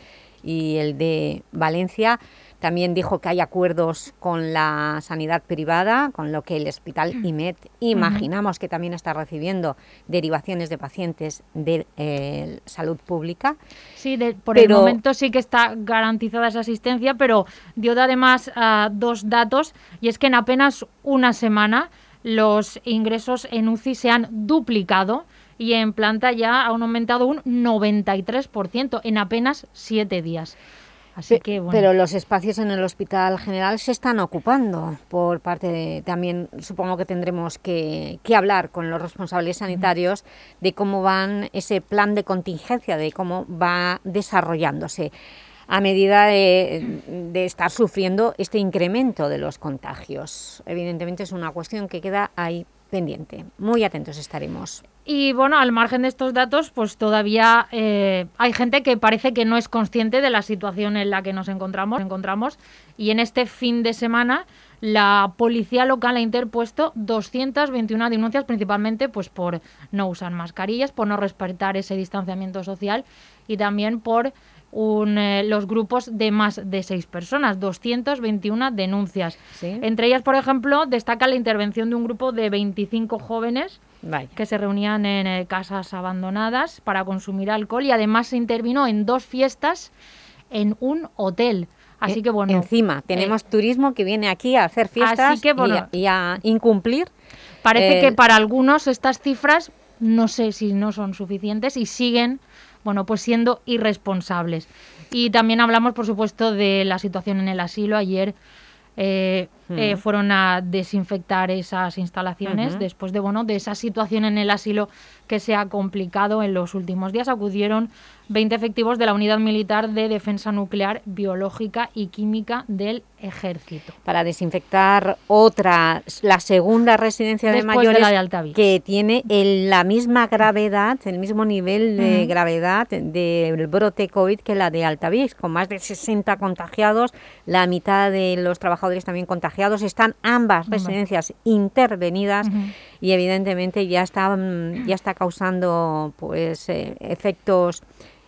y el de Valencia. También dijo que hay acuerdos con la sanidad privada, con lo que el Hospital IMED, imaginamos que también está recibiendo derivaciones de pacientes de eh, salud pública. Sí, de, por pero, el momento sí que está garantizada esa asistencia, pero dio además uh, dos datos, y es que en apenas una semana los ingresos en UCI se han duplicado y en planta ya han aumentado un 93% en apenas siete días. Así que, bueno. Pero los espacios en el Hospital General se están ocupando por parte de, también supongo que tendremos que, que hablar con los responsables sanitarios de cómo van ese plan de contingencia, de cómo va desarrollándose a medida de, de, estar sufriendo este incremento de los contagios. Evidentemente es una cuestión que queda ahí pendiente. Muy atentos estaremos. Y bueno, al margen de estos datos, pues todavía eh, hay gente que parece que no es consciente de la situación en la que nos encontramos, encontramos. Y en este fin de semana, la policía local ha interpuesto 221 denuncias, principalmente pues por no usar mascarillas, por no respetar ese distanciamiento social y también por un, eh, los grupos de más de seis personas, 221 denuncias. ¿Sí? Entre ellas, por ejemplo, destaca la intervención de un grupo de 25 jóvenes Vaya. que se reunían en eh, casas abandonadas para consumir alcohol y además se intervino en dos fiestas en un hotel. Así Eh, que bueno. Encima, tenemos eh, turismo que viene aquí a hacer fiestas Así que, bueno, y, a, y a incumplir. Parece eh, que para algunos estas cifras no sé si no son suficientes y siguen bueno, pues siendo irresponsables. Y también hablamos, por supuesto, de la situación en el asilo. Ayer eh, Hmm. eh, fueron a desinfectar esas instalaciones después de, bueno, de esa situación en el asilo que se ha complicado en los últimos días. Acudieron 20 efectivos de la Unidad Militar de Defensa Nuclear, Biológica y Química del Ejército. para desinfectar otra, la segunda residencia de Después de mayores la de Altavix. que tiene el- la misma gravedad, el mismo nivel de gravedad del brote COVID que la de Altavix, con más de 60 contagiados, la mitad de los trabajadores también contagiados contagiados. Están ambas residencias intervenidas y evidentemente ya está, mm, ya está causando pues, eh, efectos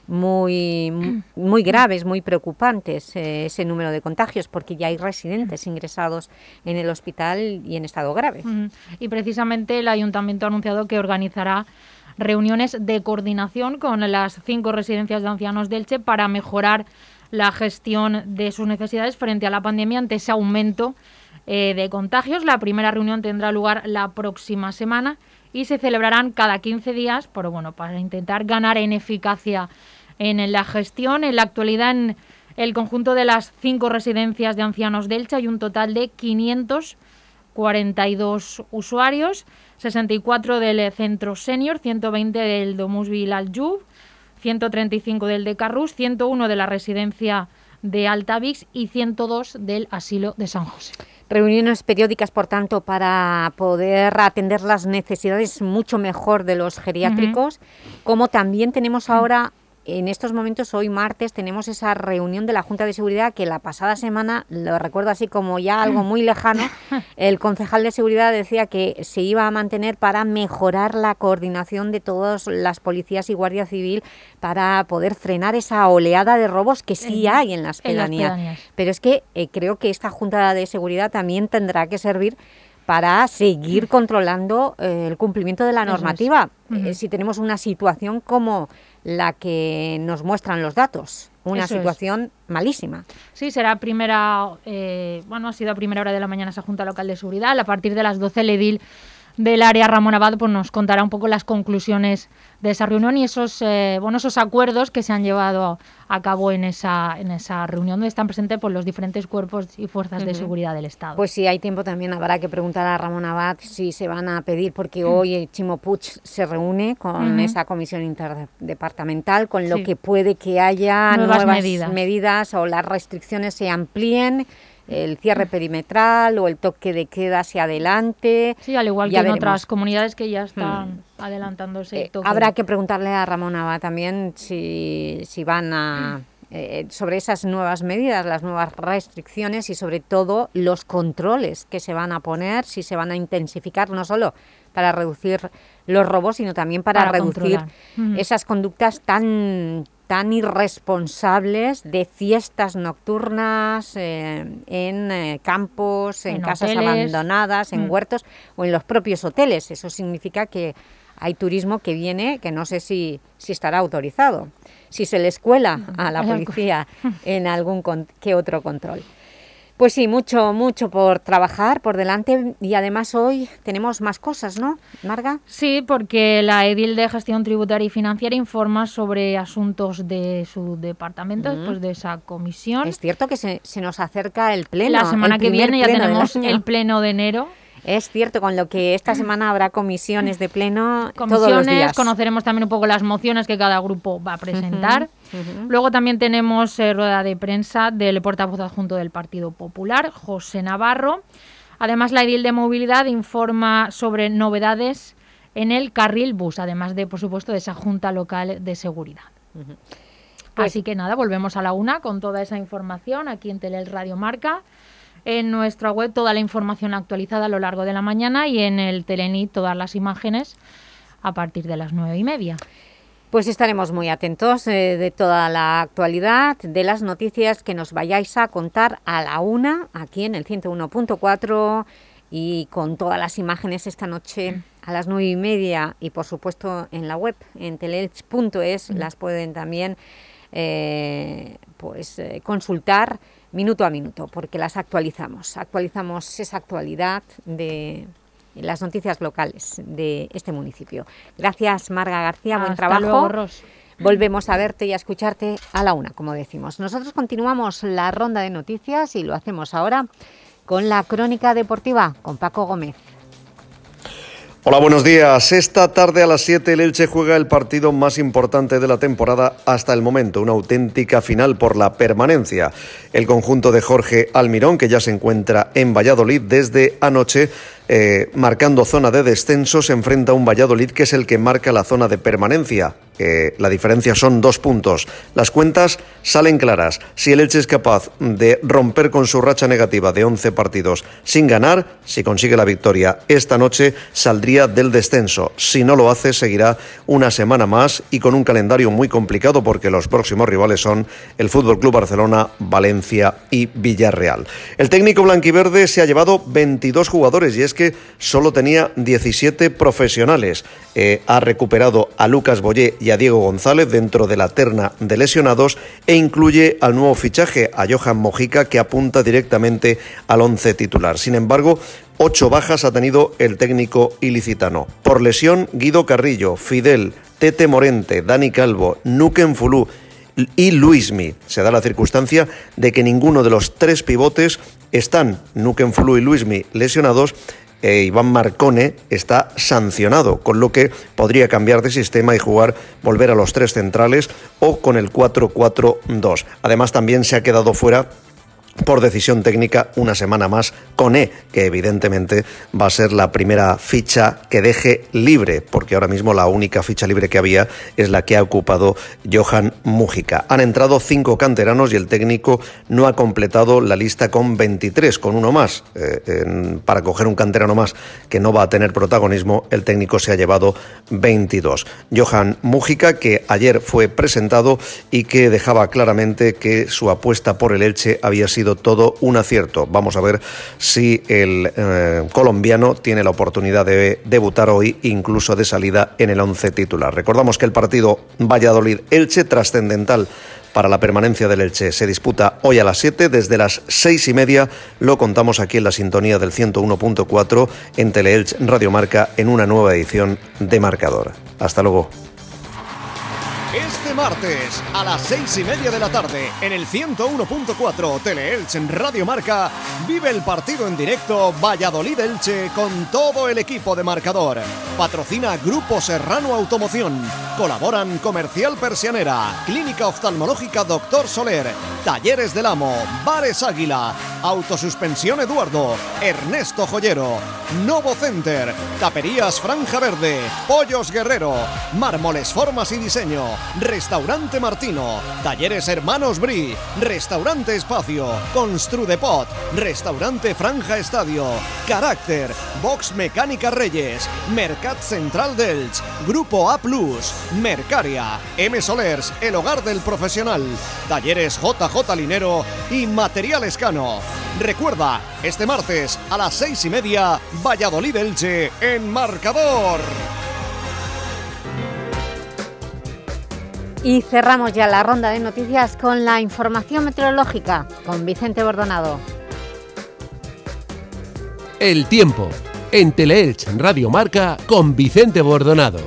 muy, muy graves, muy preocupantes eh, ese número de contagios, porque ya hay residentes ingresados en el hospital y en estado grave. Y precisamente el Ayuntamiento ha anunciado que organizará reuniones de coordinación con las cinco residencias de ancianos del Che para mejorar la gestión de sus necesidades frente a la pandemia ante ese aumento eh, de contagios. La primera reunión tendrá lugar la próxima semana y se celebrarán cada 15 días por, bueno, para intentar ganar en eficacia en la gestión. En la actualidad, en el conjunto de las cinco residencias de ancianos de Elche hay un total de 542 usuarios, 64 del centro senior, 120 del Domusville Aljub, 135 del de Carrús, 101 de la residencia de Altavix y 102 del asilo de San José. Reuniones periódicas, por tanto, para poder atender las necesidades mucho mejor de los geriátricos, como también tenemos ahora en estos momentos, hoy martes, tenemos esa reunión de la Junta de Seguridad que la pasada semana, lo recuerdo así como ya algo muy lejano, el concejal de Seguridad decía que se iba a mantener para mejorar la coordinación de todas las policías y Guardia Civil para poder frenar esa oleada de robos que sí hay en las pedanías. Pero es que eh, creo que esta Junta de Seguridad también tendrá que servir para seguir controlando eh, el cumplimiento de la normativa. Eh, si tenemos una situación como la que nos muestran los datos. Una situación malísima. Sí, será primera, eh, bueno, ha sido a primera hora de la mañana esa Junta Local de Seguridad. A partir de las 12 el edil del área Ramón Abad pues nos contará un poco las conclusiones de esa reunión y esos, eh, bueno, esos acuerdos que se han llevado a cabo en esa, en esa reunión donde están presentes pues, los diferentes cuerpos y fuerzas de seguridad del Estado. Pues si hay tiempo también habrá que preguntar a Ramón Abad si se van a pedir, porque mm. hoy Chimo Puig se reúne con esa comisión interdepartamental, con lo que puede que haya nuevas, medidas. medidas o las restricciones se amplíen el cierre perimetral o el toque de queda hacia adelante. Sí, al igual que en otras comunidades que ya están hmm. adelantándose. Eh, habrá que preguntarle a Ramón Abad también si, si van a... Eh, sobre esas nuevas medidas, las nuevas restricciones y sobre todo los controles que se van a poner, si se van a intensificar no solo para reducir los robos, sino también para, reducir esas conductas tan tan irresponsables de fiestas nocturnas eh, en eh, campos, en, casas abandonadas, en mm. huertos o en los propios hoteles. Eso significa que hay turismo que viene que no sé si, si estará autorizado, si se le escuela a la policía en algún que otro control. Pues sí, mucho, mucho por trabajar por delante y además hoy tenemos más cosas, ¿no, Marga? Sí, porque la Edil de Gestión Tributaria y Financiera informa sobre asuntos de su departamento después de esa comisión. Es cierto que se, se, nos acerca el pleno. La semana que viene ya tenemos el pleno de enero. Es cierto, con lo que esta semana habrá comisiones de pleno comisiones, todos los días. conoceremos también un poco las mociones que cada grupo va a presentar. Luego también tenemos eh, rueda de prensa del portavoz adjunto del Partido Popular, José Navarro. Además, la edil de movilidad informa sobre novedades en el carril bus, además de, por supuesto, de esa Junta Local de Seguridad. Pues Así que nada, volvemos a la una con toda esa información aquí en Telel Radio Marca en nuestra web toda la información actualizada a lo largo de la mañana y en el Telenit todas las imágenes a partir de las nueve y media. Pues estaremos muy atentos eh, de toda la actualidad, de las noticias que nos vayáis a contar a la una, aquí en el 101.4 y con todas las imágenes esta noche a las nueve y media y por supuesto en la web, en teleelch.es, las pueden también eh, pues, eh, consultar minuto a minuto, porque las actualizamos. Actualizamos esa actualidad de las noticias locales de este municipio. Gracias, Marga García, buen trabajo. Volvemos a verte y a escucharte a la una, como decimos. Nosotros continuamos la ronda de noticias y lo hacemos ahora con la crónica deportiva con Paco Gómez. Hola, buenos días. Esta tarde a las 7 el Elche juega el partido más importante de la temporada hasta el momento, una auténtica final por la permanencia. El conjunto de Jorge Almirón, que ya se encuentra en Valladolid desde anoche, eh, marcando zona de descenso, se enfrenta a un Valladolid que es el que marca la zona de permanencia. La diferencia son dos puntos. Las cuentas salen claras. Si el Elche es capaz de romper con su racha negativa de 11 partidos sin ganar, si consigue la victoria esta noche, saldría del descenso. Si no lo hace, seguirá una semana más y con un calendario muy complicado porque los próximos rivales son el Fútbol Club Barcelona, Valencia y Villarreal. El técnico blanquiverde se ha llevado 22 jugadores y es que solo tenía 17 profesionales. Eh, ha recuperado a Lucas Boyé y a Diego González dentro de la terna de lesionados e incluye al nuevo fichaje, a Johan Mojica, que apunta directamente al once titular. Sin embargo, ocho bajas ha tenido el técnico ilicitano. Por lesión, Guido Carrillo, Fidel, Tete Morente, Dani Calvo, Nuken Fulú y Luismi. Se da la circunstancia de que ninguno de los tres pivotes están, Nuken Fulú y Luismi, lesionados e Iván Marcone está sancionado, con lo que podría cambiar de sistema y jugar, volver a los tres centrales o con el 4-4-2. Además, también se ha quedado fuera por decisión técnica una semana más con E, que evidentemente va a ser la primera ficha que deje libre, porque ahora mismo la única ficha libre que había es la que ha ocupado Johan Mújica. Han entrado cinco canteranos y el técnico no ha completado la lista con 23, con uno más. Eh, para coger un canterano más que no va a tener protagonismo, el técnico se ha llevado 22. Johan Mújica, que ayer fue presentado y que dejaba claramente que su apuesta por el Elche había sido todo un acierto. Vamos a ver si el eh, colombiano tiene la oportunidad de debutar hoy, incluso de salida en el once titular. Recordamos que el partido Valladolid-Elche trascendental para la permanencia del Elche se disputa hoy a las 7, desde las 6 y media lo contamos aquí en la sintonía del 101.4 en Teleelch Radio Marca en una nueva edición de Marcador. Hasta luego. Este martes a las seis y media de la tarde en el 101.4 Teleelch en Radio Marca vive el partido en directo Valladolid Elche con todo el equipo de marcador. Patrocina Grupo Serrano Automoción. Colaboran Comercial Persianera, Clínica Oftalmológica Doctor Soler, Talleres del Amo, Bares Águila, Autosuspensión Eduardo, Ernesto Joyero, Novo Center, Taperías Franja Verde, Pollos Guerrero, Mármoles Formas y Diseño, Restaurante Martino, Talleres Hermanos Bri, Restaurante Espacio, Construdepot, Restaurante Franja Estadio, Carácter, Box Mecánica Reyes, Mercat Central Delch, Grupo A Plus, Mercaria, M Solers, El Hogar del Profesional, Talleres JJ Linero y Material Escano. Recuerda, este martes a las seis y media, Valladolid Elche en marcador. Y cerramos ya la ronda de noticias con la información meteorológica con Vicente Bordonado. El tiempo en Teleelch Radio Marca con Vicente Bordonado.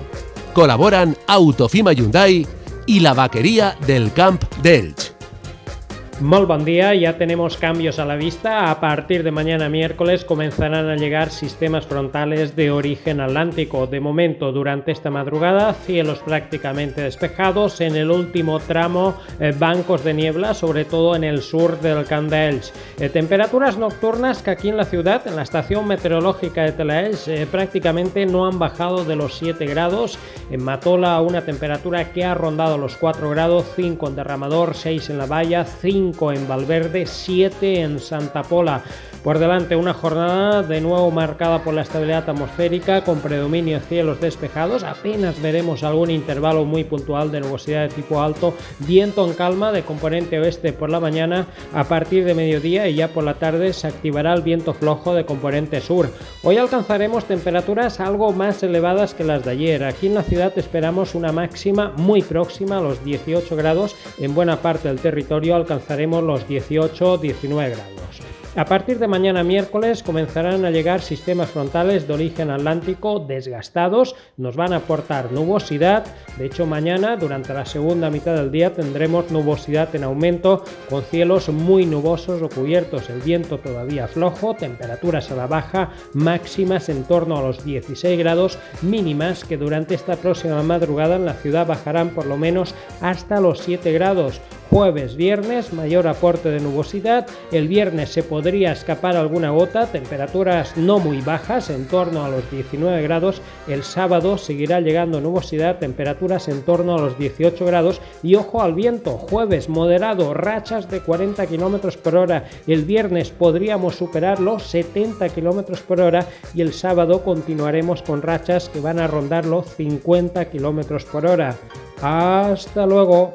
Colaboran Autofima Hyundai y la vaquería del Camp de Elche. Muy buen día, ya tenemos cambios a la vista. A partir de mañana miércoles comenzarán a llegar sistemas frontales de origen atlántico. De momento, durante esta madrugada, cielos prácticamente despejados. En el último tramo, eh, bancos de niebla, sobre todo en el sur del Candelch. Eh, temperaturas nocturnas que aquí en la ciudad, en la estación meteorológica de Telaelch, eh, prácticamente no han bajado de los 7 grados. En Matola, una temperatura que ha rondado los 4 grados, 5 en Derramador, 6 en La Valla, 5 en Valverde, 7 en Santa Pola. Por delante una jornada de nuevo marcada por la estabilidad atmosférica con predominio de cielos despejados. Apenas veremos algún intervalo muy puntual de nubosidad de tipo alto. Viento en calma de componente oeste por la mañana. A partir de mediodía y ya por la tarde se activará el viento flojo de componente sur. Hoy alcanzaremos temperaturas algo más elevadas que las de ayer. Aquí en la ciudad esperamos una máxima muy próxima a los 18 grados. En buena parte del territorio alcanzaremos los 18-19 grados. A partir de mañana miércoles comenzarán a llegar sistemas frontales de origen atlántico desgastados, nos van a aportar nubosidad, de hecho mañana durante la segunda mitad del día tendremos nubosidad en aumento con cielos muy nubosos o cubiertos, el viento todavía flojo, temperaturas a la baja, máximas en torno a los 16 grados, mínimas que durante esta próxima madrugada en la ciudad bajarán por lo menos hasta los 7 grados Jueves, viernes, mayor aporte de nubosidad. El viernes se podría escapar alguna gota, temperaturas no muy bajas, en torno a los 19 grados. El sábado seguirá llegando nubosidad, temperaturas en torno a los 18 grados. Y ojo al viento, jueves moderado, rachas de 40 km por hora. El viernes podríamos superar los 70 km por hora y el sábado continuaremos con rachas que van a rondar los 50 km por hora. Hasta luego.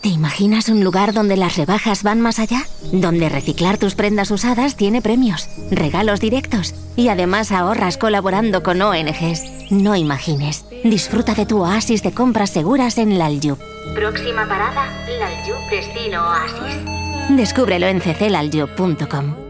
¿Te imaginas un lugar donde las rebajas van más allá? Donde reciclar tus prendas usadas tiene premios, regalos directos y además ahorras colaborando con ONGs. No imagines. Disfruta de tu oasis de compras seguras en Lalyub. Próxima parada, Lalyub Destino Oasis. Descúbrelo en cclalyub.com.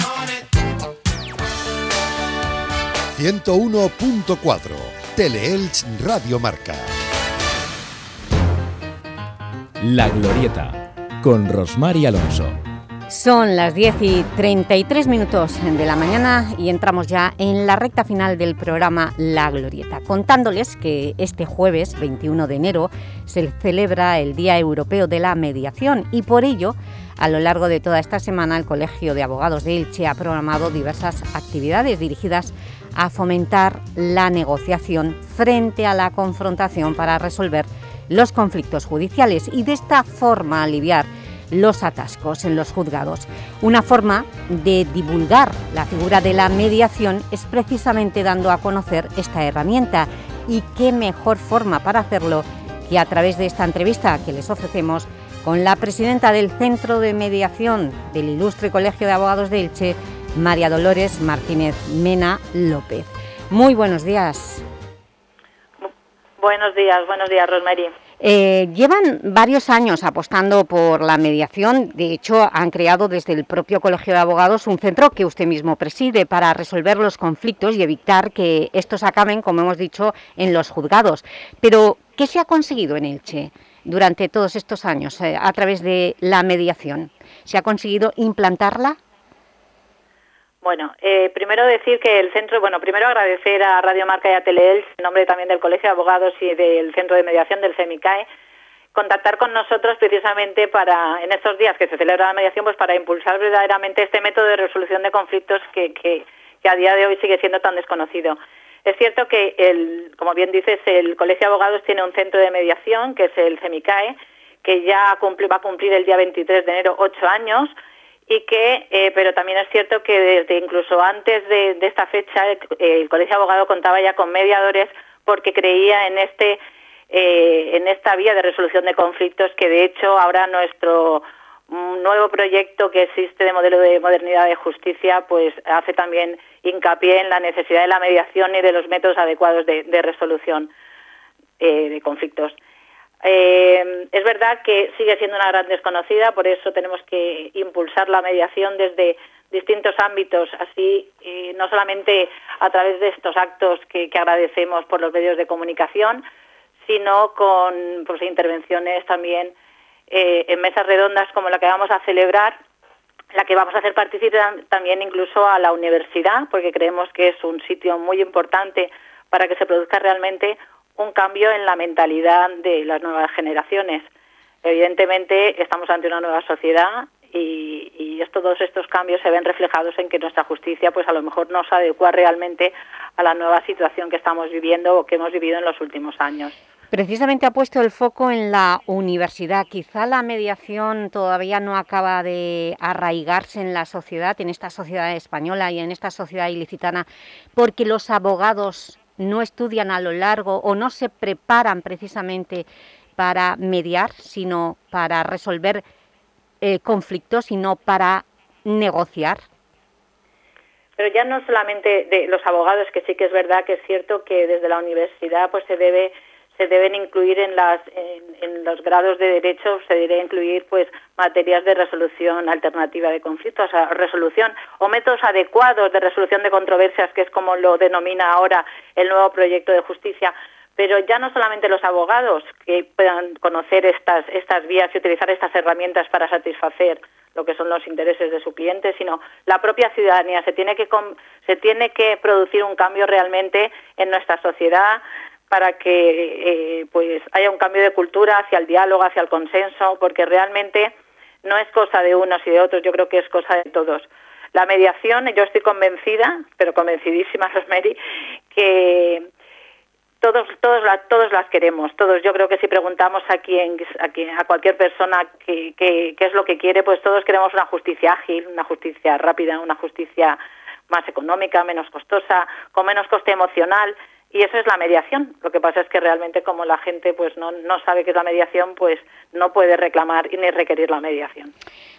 101.4 Teleelch Radio Marca. La Glorieta con Rosmar y Alonso. Son las 10 y 33 minutos de la mañana y entramos ya en la recta final del programa La Glorieta, contándoles que este jueves 21 de enero se celebra el Día Europeo de la Mediación y por ello a lo largo de toda esta semana el Colegio de Abogados de Elche ha programado diversas actividades dirigidas a fomentar la negociación frente a la confrontación para resolver los conflictos judiciales y de esta forma aliviar los atascos en los juzgados. Una forma de divulgar la figura de la mediación es precisamente dando a conocer esta herramienta y qué mejor forma para hacerlo que a través de esta entrevista que les ofrecemos con la presidenta del Centro de Mediación del Ilustre Colegio de Abogados de Elche, María Dolores Martínez Mena López. Muy buenos días. Buenos días, buenos días, Rosemary. Eh, llevan varios años apostando por la mediación, de hecho han creado desde el propio Colegio de Abogados un centro que usted mismo preside para resolver los conflictos y evitar que estos acaben, como hemos dicho, en los juzgados. Pero, ¿qué se ha conseguido en Elche durante todos estos años eh, a través de la mediación? ¿Se ha conseguido implantarla? Bueno, eh, primero decir que el centro, bueno, primero agradecer a Radio Marca y a Teleelch, en nombre también del Colegio de Abogados y del Centro de Mediación del CEMICAE, contactar con nosotros precisamente para, en estos días que se celebra la mediación, pues para impulsar verdaderamente este método de resolución de conflictos que, que, que a día de hoy sigue siendo tan desconocido. Es cierto que, el, como bien dices, el Colegio de Abogados tiene un centro de mediación, que es el CEMICAE, que ya cumple, va a cumplir el día 23 de enero ocho años, y que, eh, pero también es cierto que desde incluso antes de, esta fecha el, Colegio de Abogados contaba ya con mediadores porque creía en este eh, en esta vía de resolución de conflictos que de hecho ahora nuestro nuevo proyecto que existe de modelo de modernidad de justicia pues hace también hincapié en la necesidad de la mediación y de los métodos adecuados de, de resolución eh, de conflictos. Eh, es verdad que sigue siendo una gran desconocida, por eso tenemos que impulsar la mediación desde distintos ámbitos, así eh, no solamente a través de estos actos que, agradecemos por los medios de comunicación, sino con pues, intervenciones también eh, en mesas redondas como la que vamos a celebrar, la que vamos a hacer participar también incluso a la universidad, porque creemos que es un sitio muy importante para que se produzca realmente un cambio en la mentalidad de las nuevas generaciones. Evidentemente estamos ante una nueva sociedad y, y todos estos cambios se ven reflejados en que nuestra justicia pues a lo mejor no se adecua realmente a la nueva situación que estamos viviendo o que hemos vivido en los últimos años. Precisamente ha puesto el foco en la universidad. Quizá la mediación todavía no acaba de arraigarse en la sociedad, en esta sociedad española y en esta sociedad ilicitana, porque los abogados no estudian a lo largo o no se preparan precisamente para mediar, sino para resolver eh, conflictos, sino para negociar. Pero ya no solamente de los abogados, que sí que es verdad que es cierto que desde la universidad pues se debe se deben incluir en, las, en, los grados de derecho, se debe incluir pues materias de resolución alternativa de conflictos, o sea, resolución o métodos adecuados de resolución de controversias, que es como lo denomina ahora el nuevo proyecto de justicia. Pero ya no solamente los abogados que puedan conocer estas, estas vías y utilizar estas herramientas para satisfacer lo que son los intereses de su cliente, sino la propia ciudadanía. Se tiene que, se tiene que producir un cambio realmente en nuestra sociedad, para que eh, pues haya un cambio de cultura hacia el diálogo, hacia el consenso, porque realmente no es cosa de unos y de otros, yo creo que es cosa de todos. La mediación, yo estoy convencida, pero convencidísima, Rosemary, que todos, todos, la, todos las queremos, todos. Yo creo que si preguntamos a quien, a, a cualquier persona qué que es lo que quiere, pues todos queremos una justicia ágil, una justicia rápida, una justicia más económica, menos costosa, con menos coste emocional y eso es la mediación. Lo que pasa es que realmente como la gente pues no, no sabe qué es la mediación, pues no puede reclamar ni requerir la mediación.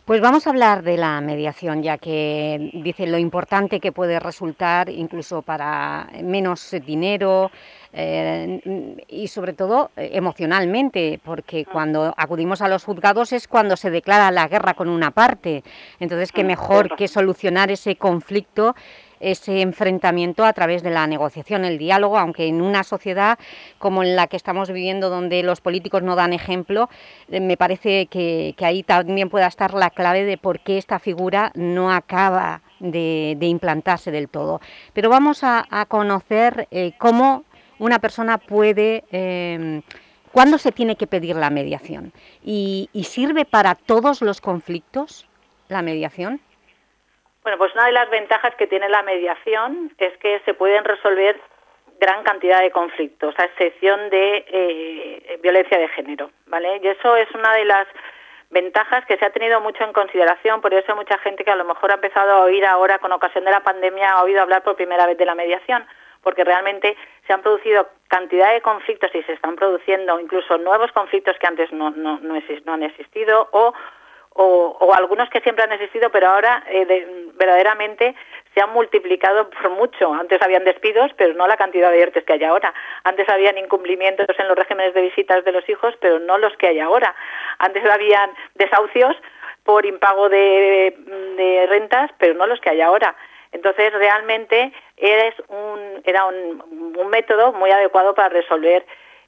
Pues vamos a hablar de la mediación, ya que dice lo importante que puede resultar incluso para menos dinero eh, y sobre todo eh, emocionalmente, porque ah. cuando acudimos a los juzgados es cuando se declara la guerra con una parte. Entonces, qué ah, mejor que solucionar ese conflicto ese enfrentamiento a través de la negociación, el diálogo, aunque en una sociedad como en la que estamos viviendo, donde los políticos no dan ejemplo, eh, me parece que, ahí también pueda estar la clave de por qué esta figura no acaba de, implantarse del todo. Pero vamos a, conocer eh, cómo una persona puede... Eh, ¿Cuándo se tiene que pedir la mediación? ¿Y, ¿Y sirve para todos los conflictos la mediación? Bueno, pues una de las ventajas que tiene la mediación es que se pueden resolver gran cantidad de conflictos, a excepción de eh, violencia de género, ¿vale? Y eso es una de las ventajas que se ha tenido mucho en consideración, por eso hay mucha gente que a lo mejor ha empezado a oír ahora, con ocasión de la pandemia, ha oído hablar por primera vez de la mediación, porque realmente se han producido cantidad de conflictos y se están produciendo incluso nuevos conflictos que antes no, no, no, no han existido o o, o, algunos que siempre han existido, pero ahora eh, de, verdaderamente se han multiplicado por mucho. Antes habían despidos, pero no la cantidad de ERTES que hay ahora. Antes habían incumplimientos en los regímenes de visitas de los hijos, pero no los que hay ahora. Antes habían desahucios por impago de, de rentas, pero no los que hay ahora. Entonces, realmente eres un, era un, un método muy adecuado para resolver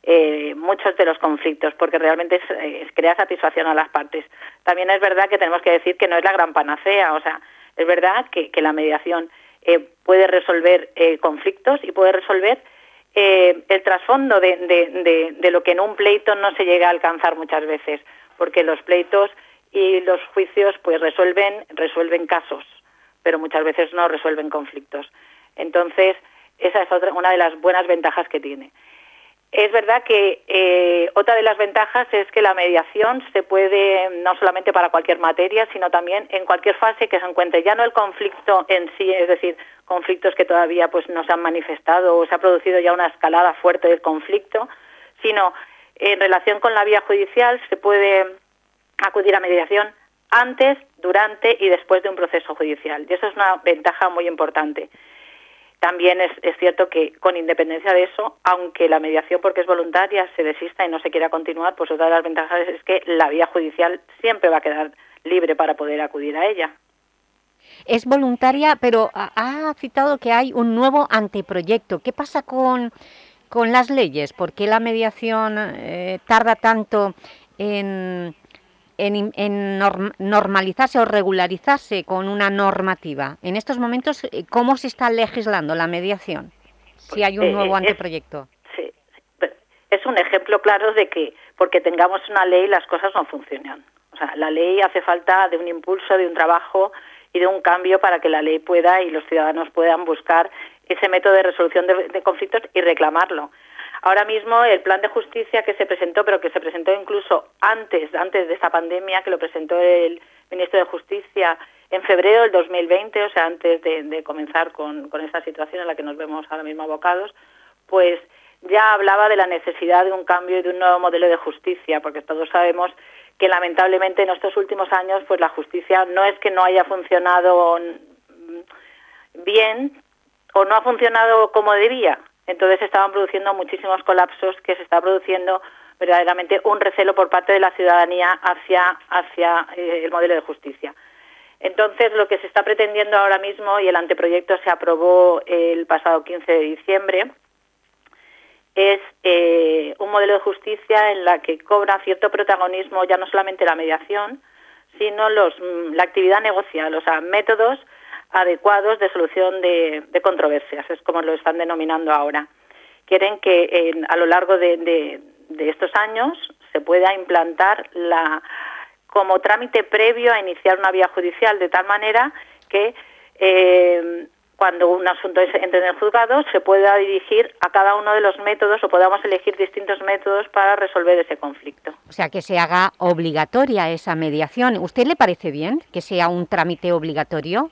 eh, muchos de los conflictos, porque realmente es, es, crea satisfacción a las partes. También es verdad que tenemos que decir que no es la gran panacea, o sea, es verdad que, la mediación eh, puede resolver eh, conflictos y puede resolver eh, el trasfondo de, de, de, lo que en un pleito no se llega a alcanzar muchas veces, porque los pleitos y los juicios pues resuelven, resuelven casos, pero muchas veces no resuelven conflictos. Entonces, esa es otra, una de las buenas ventajas que tiene. Es verdad que eh, otra de las ventajas es que la mediación se puede, no solamente para cualquier materia, sino también en cualquier fase que se encuentre, ya no el conflicto en sí, es decir, conflictos que todavía pues, no se han manifestado o se ha producido ya una escalada fuerte del conflicto, sino en relación con la vía judicial se puede acudir a mediación antes, durante y después de un proceso judicial. Y eso es una ventaja muy importante. También es, cierto que con independencia de eso, aunque la mediación porque es voluntaria se desista y no se quiera continuar, pues otra de las ventajas es que la vía judicial siempre va a quedar libre para poder acudir a ella. Es voluntaria, pero ha citado que hay un nuevo anteproyecto. ¿Qué pasa con, con las leyes? ¿Por qué la mediación eh, tarda tanto en en, normalizarse o regularizarse con una normativa. En estos momentos, eh, ¿cómo se está legislando la mediación? Si hay un eh, nuevo anteproyecto. sí, es un ejemplo claro de que porque tengamos una ley las cosas no funcionan. O sea, la ley hace falta de un impulso, de un trabajo y de un cambio para que la ley pueda y los ciudadanos puedan buscar ese método de resolución de conflictos y reclamarlo. Ahora mismo el plan de justicia que se presentó, pero que se presentó incluso antes, antes de esta pandemia, que lo presentó el ministro de Justicia en febrero del 2020, o sea, antes de, comenzar con, esta situación en la que nos vemos ahora mismo abocados, pues ya hablaba de la necesidad de un cambio y de un nuevo modelo de justicia, porque todos sabemos que lamentablemente en estos últimos años pues la justicia no es que no haya funcionado bien o no ha funcionado como debía, entonces estaban produciendo muchísimos colapsos que se está produciendo verdaderamente un recelo por parte de la ciudadanía hacia, hacia eh, el modelo de justicia. Entonces, lo que se está pretendiendo ahora mismo, y el anteproyecto se aprobó el pasado 15 de diciembre, es eh, un modelo de justicia en la que cobra cierto protagonismo ya no solamente la mediación, sino los, mm, la actividad negocial, o sea, métodos adecuados de solución de, controversias, es como lo están denominando ahora. Quieren que a lo largo de, estos años se pueda implantar la, como trámite previo a iniciar una vía judicial, de tal manera que eh, cuando un asunto entre en el juzgado se pueda dirigir a cada uno de los métodos o podamos elegir distintos métodos para resolver ese conflicto. O sea, que se haga obligatoria esa mediación. ¿Usted le parece bien que sea un trámite obligatorio?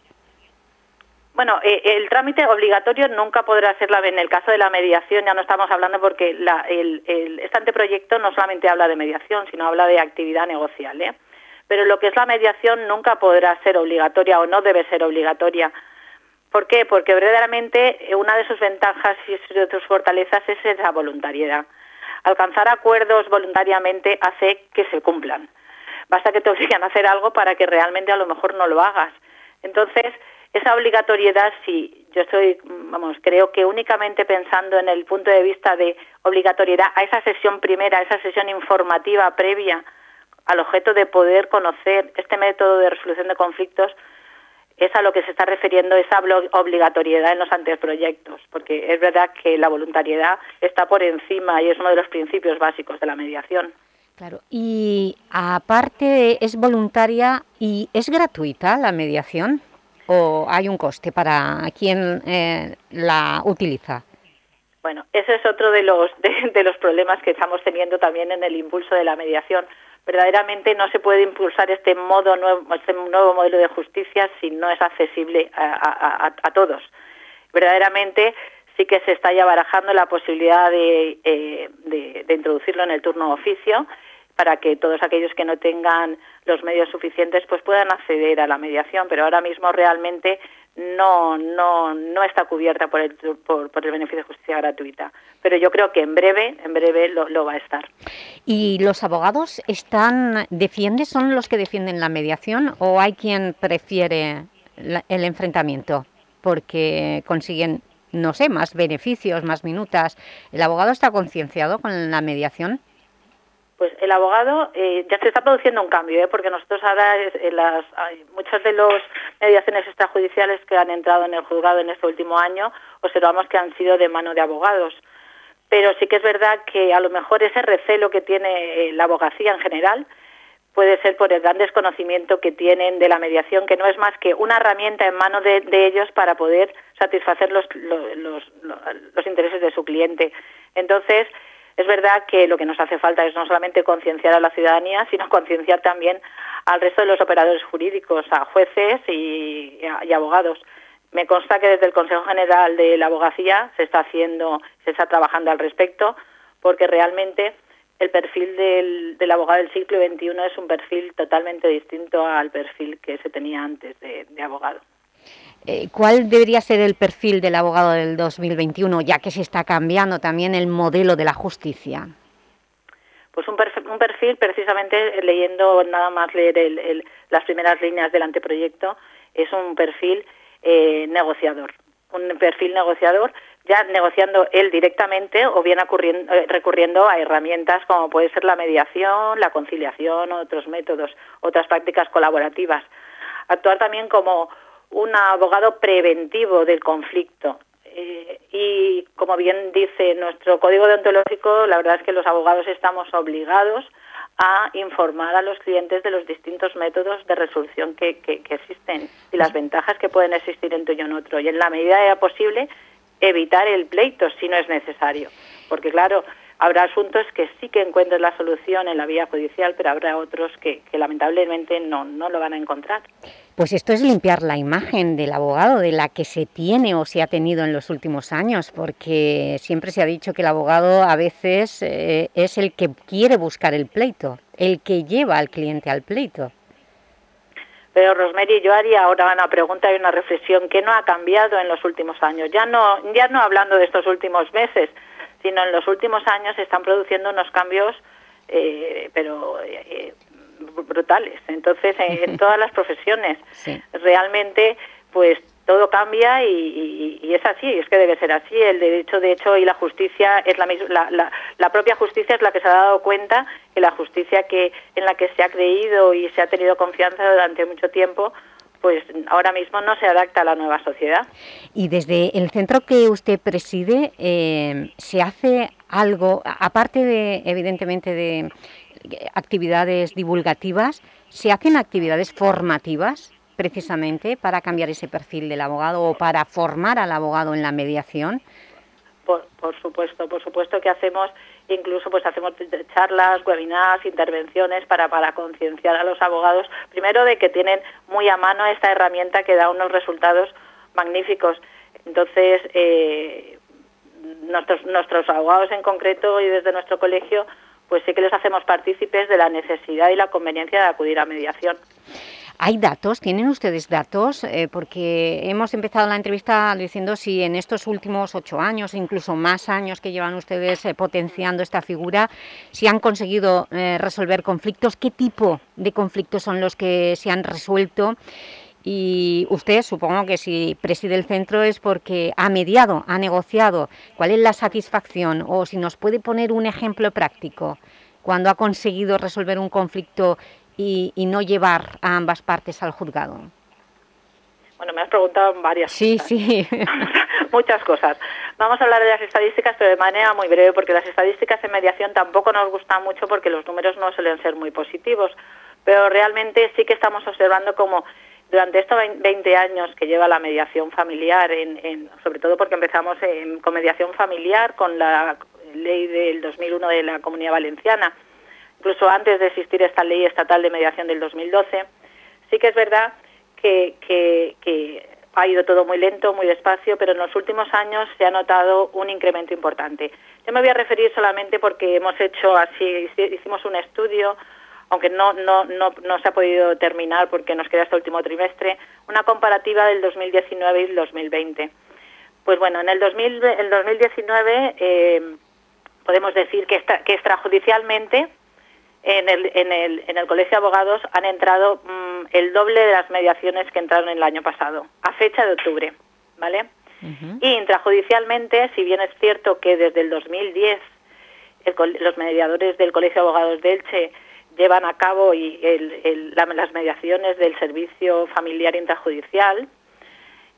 Bueno, eh, el trámite obligatorio nunca podrá ser la en el caso de la mediación ya no estamos hablando porque el, este anteproyecto no solamente habla de mediación, sino habla de actividad negocial. ¿eh? Pero lo que es la mediación nunca podrá ser obligatoria o no debe ser obligatoria. ¿Por qué? Porque verdaderamente eh, una de sus ventajas y de sus fortalezas es esa voluntariedad. Alcanzar acuerdos voluntariamente hace que se cumplan. Basta que te obliguen a hacer algo para que realmente a lo mejor no lo hagas. Entonces, esa obligatoriedad, sí, yo estoy, vamos, creo que únicamente pensando en el punto de vista de obligatoriedad a esa sesión primera, a esa sesión informativa previa al objeto de poder conocer este método de resolución de conflictos, es a lo que se está refiriendo esa obligatoriedad en los anteproyectos, porque es verdad que la voluntariedad está por encima y es uno de los principios básicos de la mediación. Claro, y aparte es voluntaria y es gratuita la mediación o hay un coste para quien eh, la utiliza? Bueno, ese es otro de los, de, los problemas que estamos teniendo también en el impulso de la mediación. Verdaderamente no se puede impulsar este, modo nuevo, este nuevo modelo de justicia si no es accesible a, todos. Verdaderamente sí que se está ya barajando la posibilidad de, eh, de, de introducirlo en el turno oficio para que todos aquellos que no tengan los medios suficientes pues puedan acceder a la mediación, pero ahora mismo realmente no no no está cubierta por el por, el beneficio de justicia gratuita, pero yo creo que en breve en breve lo, va a estar. ¿Y los abogados están defienden son los que defienden la mediación o hay quien prefiere el enfrentamiento porque consiguen no sé, más beneficios, más minutas. ¿El abogado está concienciado con la mediación? Pues el abogado eh, ya se está produciendo un cambio, ¿eh? porque nosotros ahora en las, muchas de las mediaciones extrajudiciales que han entrado en el juzgado en este último año observamos que han sido de mano de abogados. pero sí que es verdad que a lo mejor ese recelo que tiene eh, la abogacía en general puede ser por el gran desconocimiento que tienen de la mediación, que no es más que una herramienta en mano de, ellos para poder satisfacer los, los, los, intereses de su cliente. Entonces, es verdad que lo que nos hace falta es no solamente concienciar a la ciudadanía, sino concienciar también al resto de los operadores jurídicos, a jueces y, abogados. Me consta que desde el Consejo General de la Abogacía se está haciendo, se está trabajando al respecto, porque realmente el perfil del, abogado del siglo XXI es un perfil totalmente distinto al perfil que se tenía antes de, abogado. Eh, ¿Cuál debería ser el perfil del abogado del 2021, ya que se está cambiando también el modelo de la justicia? Pues un perfil, precisamente leyendo nada más leer las primeras líneas del anteproyecto, es un perfil eh, negociador. Un perfil negociador ya negociando él directamente o bien eh, recurriendo a herramientas como puede ser la mediación, la conciliación, otros métodos, otras prácticas colaborativas. Actuar también como un abogado preventivo del conflicto. Eh, y como bien dice nuestro código deontológico, la verdad es que los abogados estamos obligados a informar a los clientes de los distintos métodos de resolución que, que, existen y las ventajas que pueden existir entre uno y en otro. Y en la medida posible, evitar el pleito si no es necesario. Porque claro, habrá asuntos que sí que encuentren la solución en la vía judicial, pero habrá otros que, lamentablemente no, no lo van a encontrar. Pues esto es limpiar la imagen del abogado, de la que se tiene o se ha tenido en los últimos años, porque siempre se ha dicho que el abogado a veces eh, es el que quiere buscar el pleito, el que lleva al cliente al pleito. Pero Rosemary, yo haría ahora una pregunta y una reflexión que no ha cambiado en los últimos años. Ya no, ya no hablando de estos últimos meses, sino en los últimos años se están produciendo unos cambios, eh, pero eh, brutales. Entonces, en todas las profesiones, realmente, pues todo cambia y, es así, es que debe ser así. El derecho, de hecho, y la justicia es la, la, la, propia justicia es la que se ha dado cuenta que la justicia que en la que se ha creído y se ha tenido confianza durante mucho tiempo, pues ahora mismo no se adapta a la nueva sociedad. Y desde el centro que usted preside, eh, ¿se hace algo, aparte de, evidentemente, de actividades divulgativas, ¿se hacen actividades formativas? precisamente para cambiar ese perfil del abogado o para formar al abogado en la mediación? Por, supuesto, por supuesto que hacemos, incluso pues hacemos charlas, webinars, intervenciones para, para concienciar a los abogados, primero de que tienen muy a mano esta herramienta que da unos resultados magníficos. Entonces, eh, nuestros, nuestros abogados en concreto y desde nuestro colegio, pues sí que les hacemos partícipes de la necesidad y la conveniencia de acudir a mediación. ¿Hay datos? ¿Tienen ustedes datos? Eh, porque hemos empezado la entrevista diciendo si en estos últimos ocho años, incluso más años que llevan ustedes eh, potenciando esta figura, si han conseguido eh, resolver conflictos, ¿qué tipo de conflictos son los que se han resuelto? Y usted, supongo que si preside el centro es porque ha mediado, ha negociado. ¿Cuál es la satisfacción? O si nos puede poner un ejemplo práctico cuando ha conseguido resolver un conflicto y, no llevar a ambas partes al juzgado? Bueno, me has preguntado varias sí, Sí, Muchas cosas. Vamos a hablar de las estadísticas, pero de manera muy breve, porque las estadísticas en mediación tampoco nos gustan mucho porque los números no suelen ser muy positivos. Pero realmente sí que estamos observando como durante estos 20 años que lleva la mediación familiar, en, sobre todo porque empezamos con mediación familiar con la ley del 2001 de la Comunidad Valenciana, incluso antes de existir esta ley estatal de mediación del 2012, sí que es verdad que, ha ido todo muy lento, muy despacio, pero en los últimos años se ha notado un incremento importante. Yo me voy a referir solamente porque hemos hecho así, hicimos un estudio, aunque no, no, no, no se ha podido terminar porque nos queda hasta el último trimestre, una comparativa del 2019 y el 2020. Pues bueno, en el, 2000, el 2019 eh, podemos decir que extrajudicialmente en el, en el, en el Colegio de Abogados han entrado mm, el doble de las mediaciones que entraron el año pasado, a fecha de octubre, ¿vale? Y intrajudicialmente, si bien es cierto que desde el 2010 los mediadores del Colegio de Abogados de Elche llevan a cabo y las mediaciones del servicio familiar intrajudicial,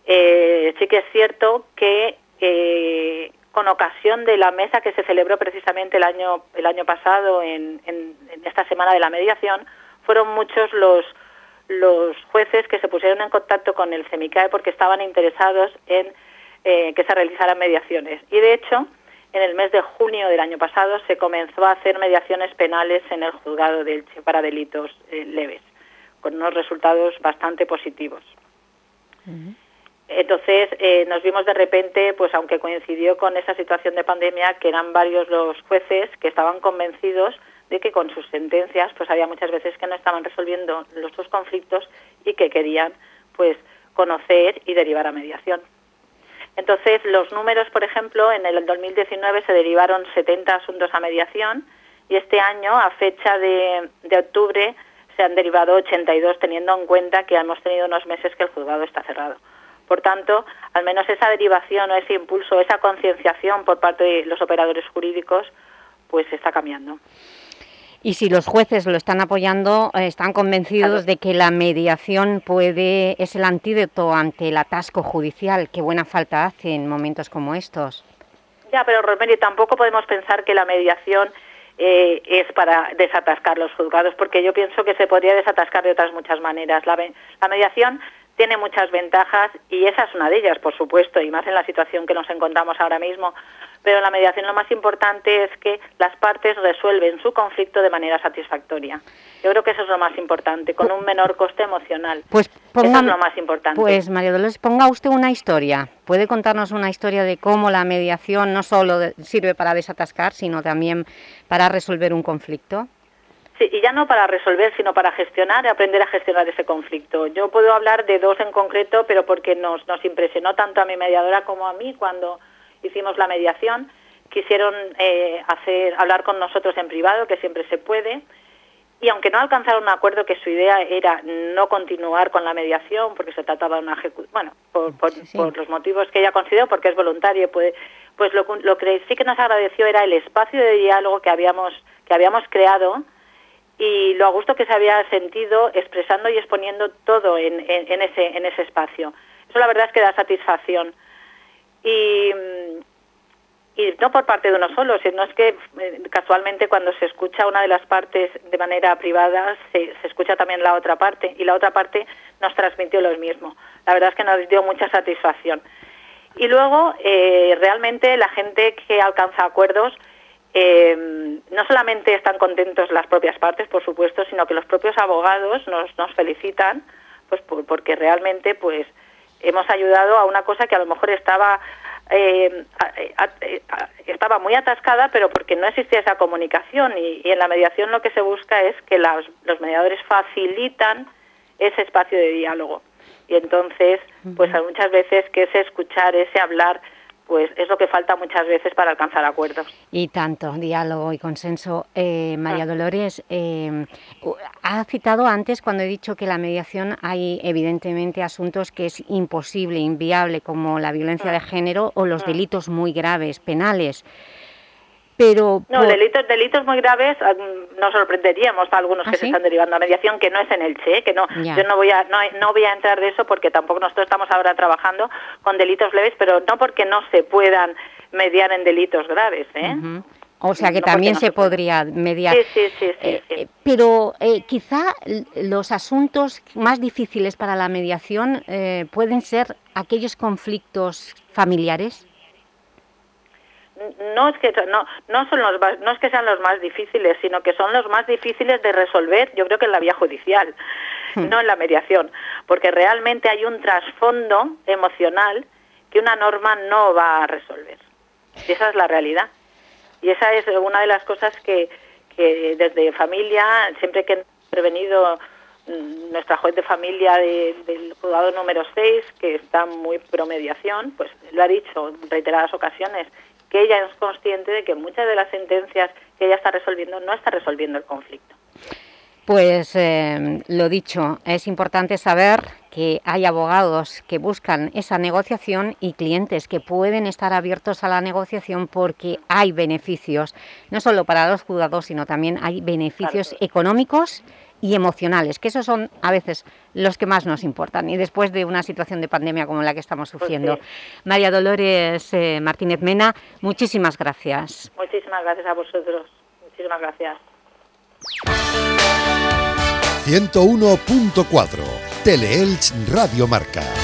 eh, sí que es cierto que con ocasión de la mesa que se celebró precisamente el año, el año pasado en, en, esta semana de la mediación, fueron muchos los, los jueces que se pusieron en contacto con el CEMICAE porque estaban interesados en eh, que se realizaran mediaciones. Y de hecho, en el mes de junio del año pasado se comenzó a hacer mediaciones penales en el juzgado de Elche para delitos eh, leves, con unos resultados bastante positivos. Entonces eh, nos vimos de repente, pues aunque coincidió con esa situación de pandemia, que eran varios los jueces que estaban convencidos de que con sus sentencias, pues había muchas veces que no estaban resolviendo los dos conflictos y que querían, pues, conocer y derivar a mediación. Entonces, los números, por ejemplo, en el 2019 se derivaron 70 asuntos a mediación y este año, a fecha de, de octubre, se han derivado 82, teniendo en cuenta que hemos tenido unos meses que el juzgado está cerrado. Por tanto, al menos esa derivación o ese impulso, esa concienciación por parte de los operadores jurídicos, pues está cambiando. Y si los jueces lo están apoyando, eh, están convencidos de que la mediación puede es el antídoto ante el atasco judicial, que buena falta hace en momentos como estos. Ya, pero Rosemary, tampoco podemos pensar que la mediación eh, es para desatascar los juzgados, porque yo pienso que se podría desatascar de otras muchas maneras. La, la mediación tiene muchas ventajas y esa es una de ellas, por supuesto, y más en la situación que nos encontramos ahora mismo. Pero en la mediación lo más importante es que las partes resuelven su conflicto de manera satisfactoria. Yo creo que eso es lo más importante, con un menor coste emocional. Pues eso es lo más importante. Pues María Dolores, ponga usted una historia. ¿Puede contarnos una historia de cómo la mediación no solo sirve para desatascar, sino también para resolver un conflicto? Y ya no para resolver, sino para gestionar y aprender a gestionar ese conflicto. Yo puedo hablar de dos en concreto, pero porque nos, nos impresionó tanto a mi mediadora como a mí cuando hicimos la mediación. Quisieron eh, hacer, hablar con nosotros en privado, que siempre se puede, y aunque no alcanzaron un acuerdo, que su idea era no continuar con la mediación, porque se trataba de una ejecución, bueno, por, por, los motivos que ella consideró, porque es voluntario, pues, pues lo, lo que sí que nos agradeció era el espacio de diálogo que habíamos, que habíamos creado, y lo a gusto que se había sentido expresando y exponiendo todo en, en, ese, en ese espacio. Eso la verdad es que da satisfacción. Y, y no por parte de uno solo, sino es que eh, casualmente cuando se escucha una de las partes de manera privada, se, se, escucha también la otra parte, y la otra parte nos transmitió lo mismo. La verdad es que nos dio mucha satisfacción. Y luego, eh, realmente la gente que alcanza acuerdos eh, no solamente están contentos las propias partes, por supuesto, sino que los propios abogados nos, nos felicitan, pues porque realmente pues hemos ayudado a una cosa que a lo mejor estaba eh, estaba muy atascada, pero porque no existía esa comunicación. Y, en la mediación lo que se busca es que los mediadores facilitan ese espacio de diálogo. Y entonces pues hay muchas veces que ese escuchar, ese hablar pues es lo que falta muchas veces para alcanzar acuerdos. Y tanto, diálogo y consenso. Eh, María ah. Dolores, eh, ha citado antes, cuando he dicho que la mediación hay evidentemente asuntos que es imposible, inviable, como la violencia de ah. género o los ah. delitos muy graves, penales. Pero no, delitos, delitos muy graves ah, nos sorprenderíamos a algunos ¿Ah, que se están derivando a mediación, que no es en el CHE, que no, yo no voy, a, no, no, voy a entrar de eso porque tampoco nosotros estamos ahora trabajando con delitos leves, pero no porque no se puedan mediar en delitos graves. ¿eh? O sea que también se, podría mediar. Sí, sí, sí. Eh, eh, pero eh, quizá los asuntos más difíciles para la mediación pueden ser aquellos conflictos familiares no es que no no son los no es que sean los más difíciles sino que son los más difíciles de resolver yo creo que en la vía judicial hmm. no en la mediación. Porque realmente hay un trasfondo emocional que una norma no va a resolver. Y esa es la realidad. Y esa es una de las cosas que, que desde familia siempre que he prevenido mm, nuestra juez de familia del juzgado número 6, que está muy pro mediación, pues lo ha dicho en reiteradas ocasiones, que ella es consciente de que muchas de las sentencias que ella está resolviendo no está resolviendo el conflicto. Pues eh, lo dicho, es importante saber que hay abogados que buscan esa negociación y clientes que pueden estar abiertos a la negociación porque hay beneficios, no solo para los juzgados, sino también hay beneficios económicos y emocionales, que esos son a veces los que más nos importan y después de una situación de pandemia como la que estamos Pues sufriendo. María Dolores eh, Martínez Mena, muchísimas gracias. Muchísimas gracias a vosotros. Muchísimas gracias. 101.4 Teleelch Radio Marca.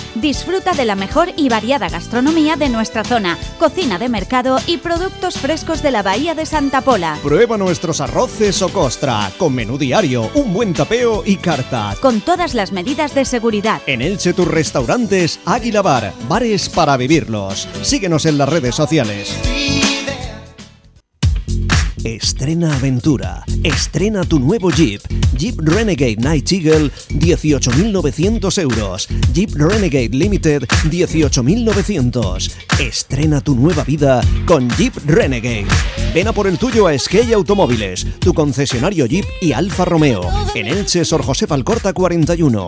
Disfruta de la mejor y variada gastronomía de nuestra zona, cocina de mercado y productos frescos de la Bahía de Santa Pola. Prueba nuestros arroces o costra, con menú diario, un buen tapeo y carta. Con todas las medidas de seguridad. En Elche tus restaurantes Águila Bar, bares para vivirlos. Síguenos en las redes sociales. Estrena aventura. Estrena tu nuevo Jeep. Jeep Renegade Night Eagle, 18.900 euros. Jeep Renegade Limited, 18.900. Estrena tu nueva vida con Jeep Renegade. Ven a por el tuyo a Skate Automóviles, tu concesionario Jeep y Alfa Romeo. En Elche, Sor José Alcorta 41.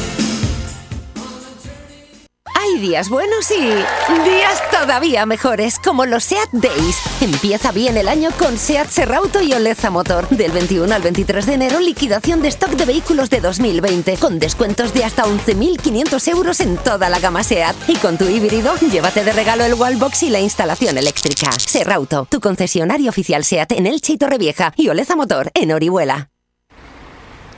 Hay días buenos y días todavía mejores, como los SEAT Days. Empieza bien el año con SEAT Serrauto y Oleza Motor. Del 21 al 23 de enero, liquidación de stock de vehículos de 2020, con descuentos de hasta 11.500 euros en toda la gama SEAT. Y con tu híbrido, llévate de regalo el wallbox y la instalación eléctrica. Serrauto, tu concesionario oficial SEAT en Elche y Torrevieja, y Oleza Motor en Orihuela.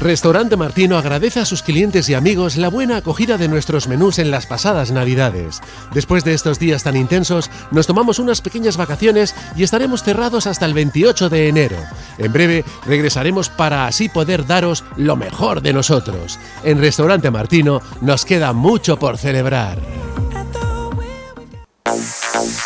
Restaurante Martino agradece a sus clientes y amigos la buena acogida de nuestros menús en las pasadas Navidades. Después de estos días tan intensos, nos tomamos unas pequeñas vacaciones y estaremos cerrados hasta el 28 de enero. En breve regresaremos para así poder daros lo mejor de nosotros. En Restaurante Martino nos queda mucho por celebrar.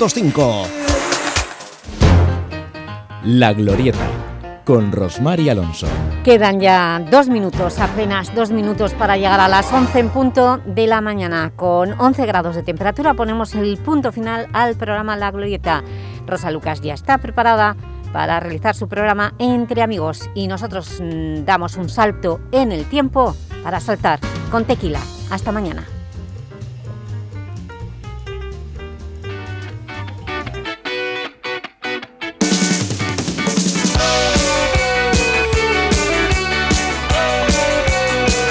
205. La Glorieta, con Rosmar y Alonso. Quedan ya dos minutos, apenas dos minutos para llegar a las 11 en punto de la mañana. Con 11 grados de temperatura ponemos el punto final al programa La Glorieta. Rosa Lucas ya está preparada para realizar su programa Entre Amigos y nosotros mm, damos un salto en el tiempo para saltar con tequila. Hasta mañana.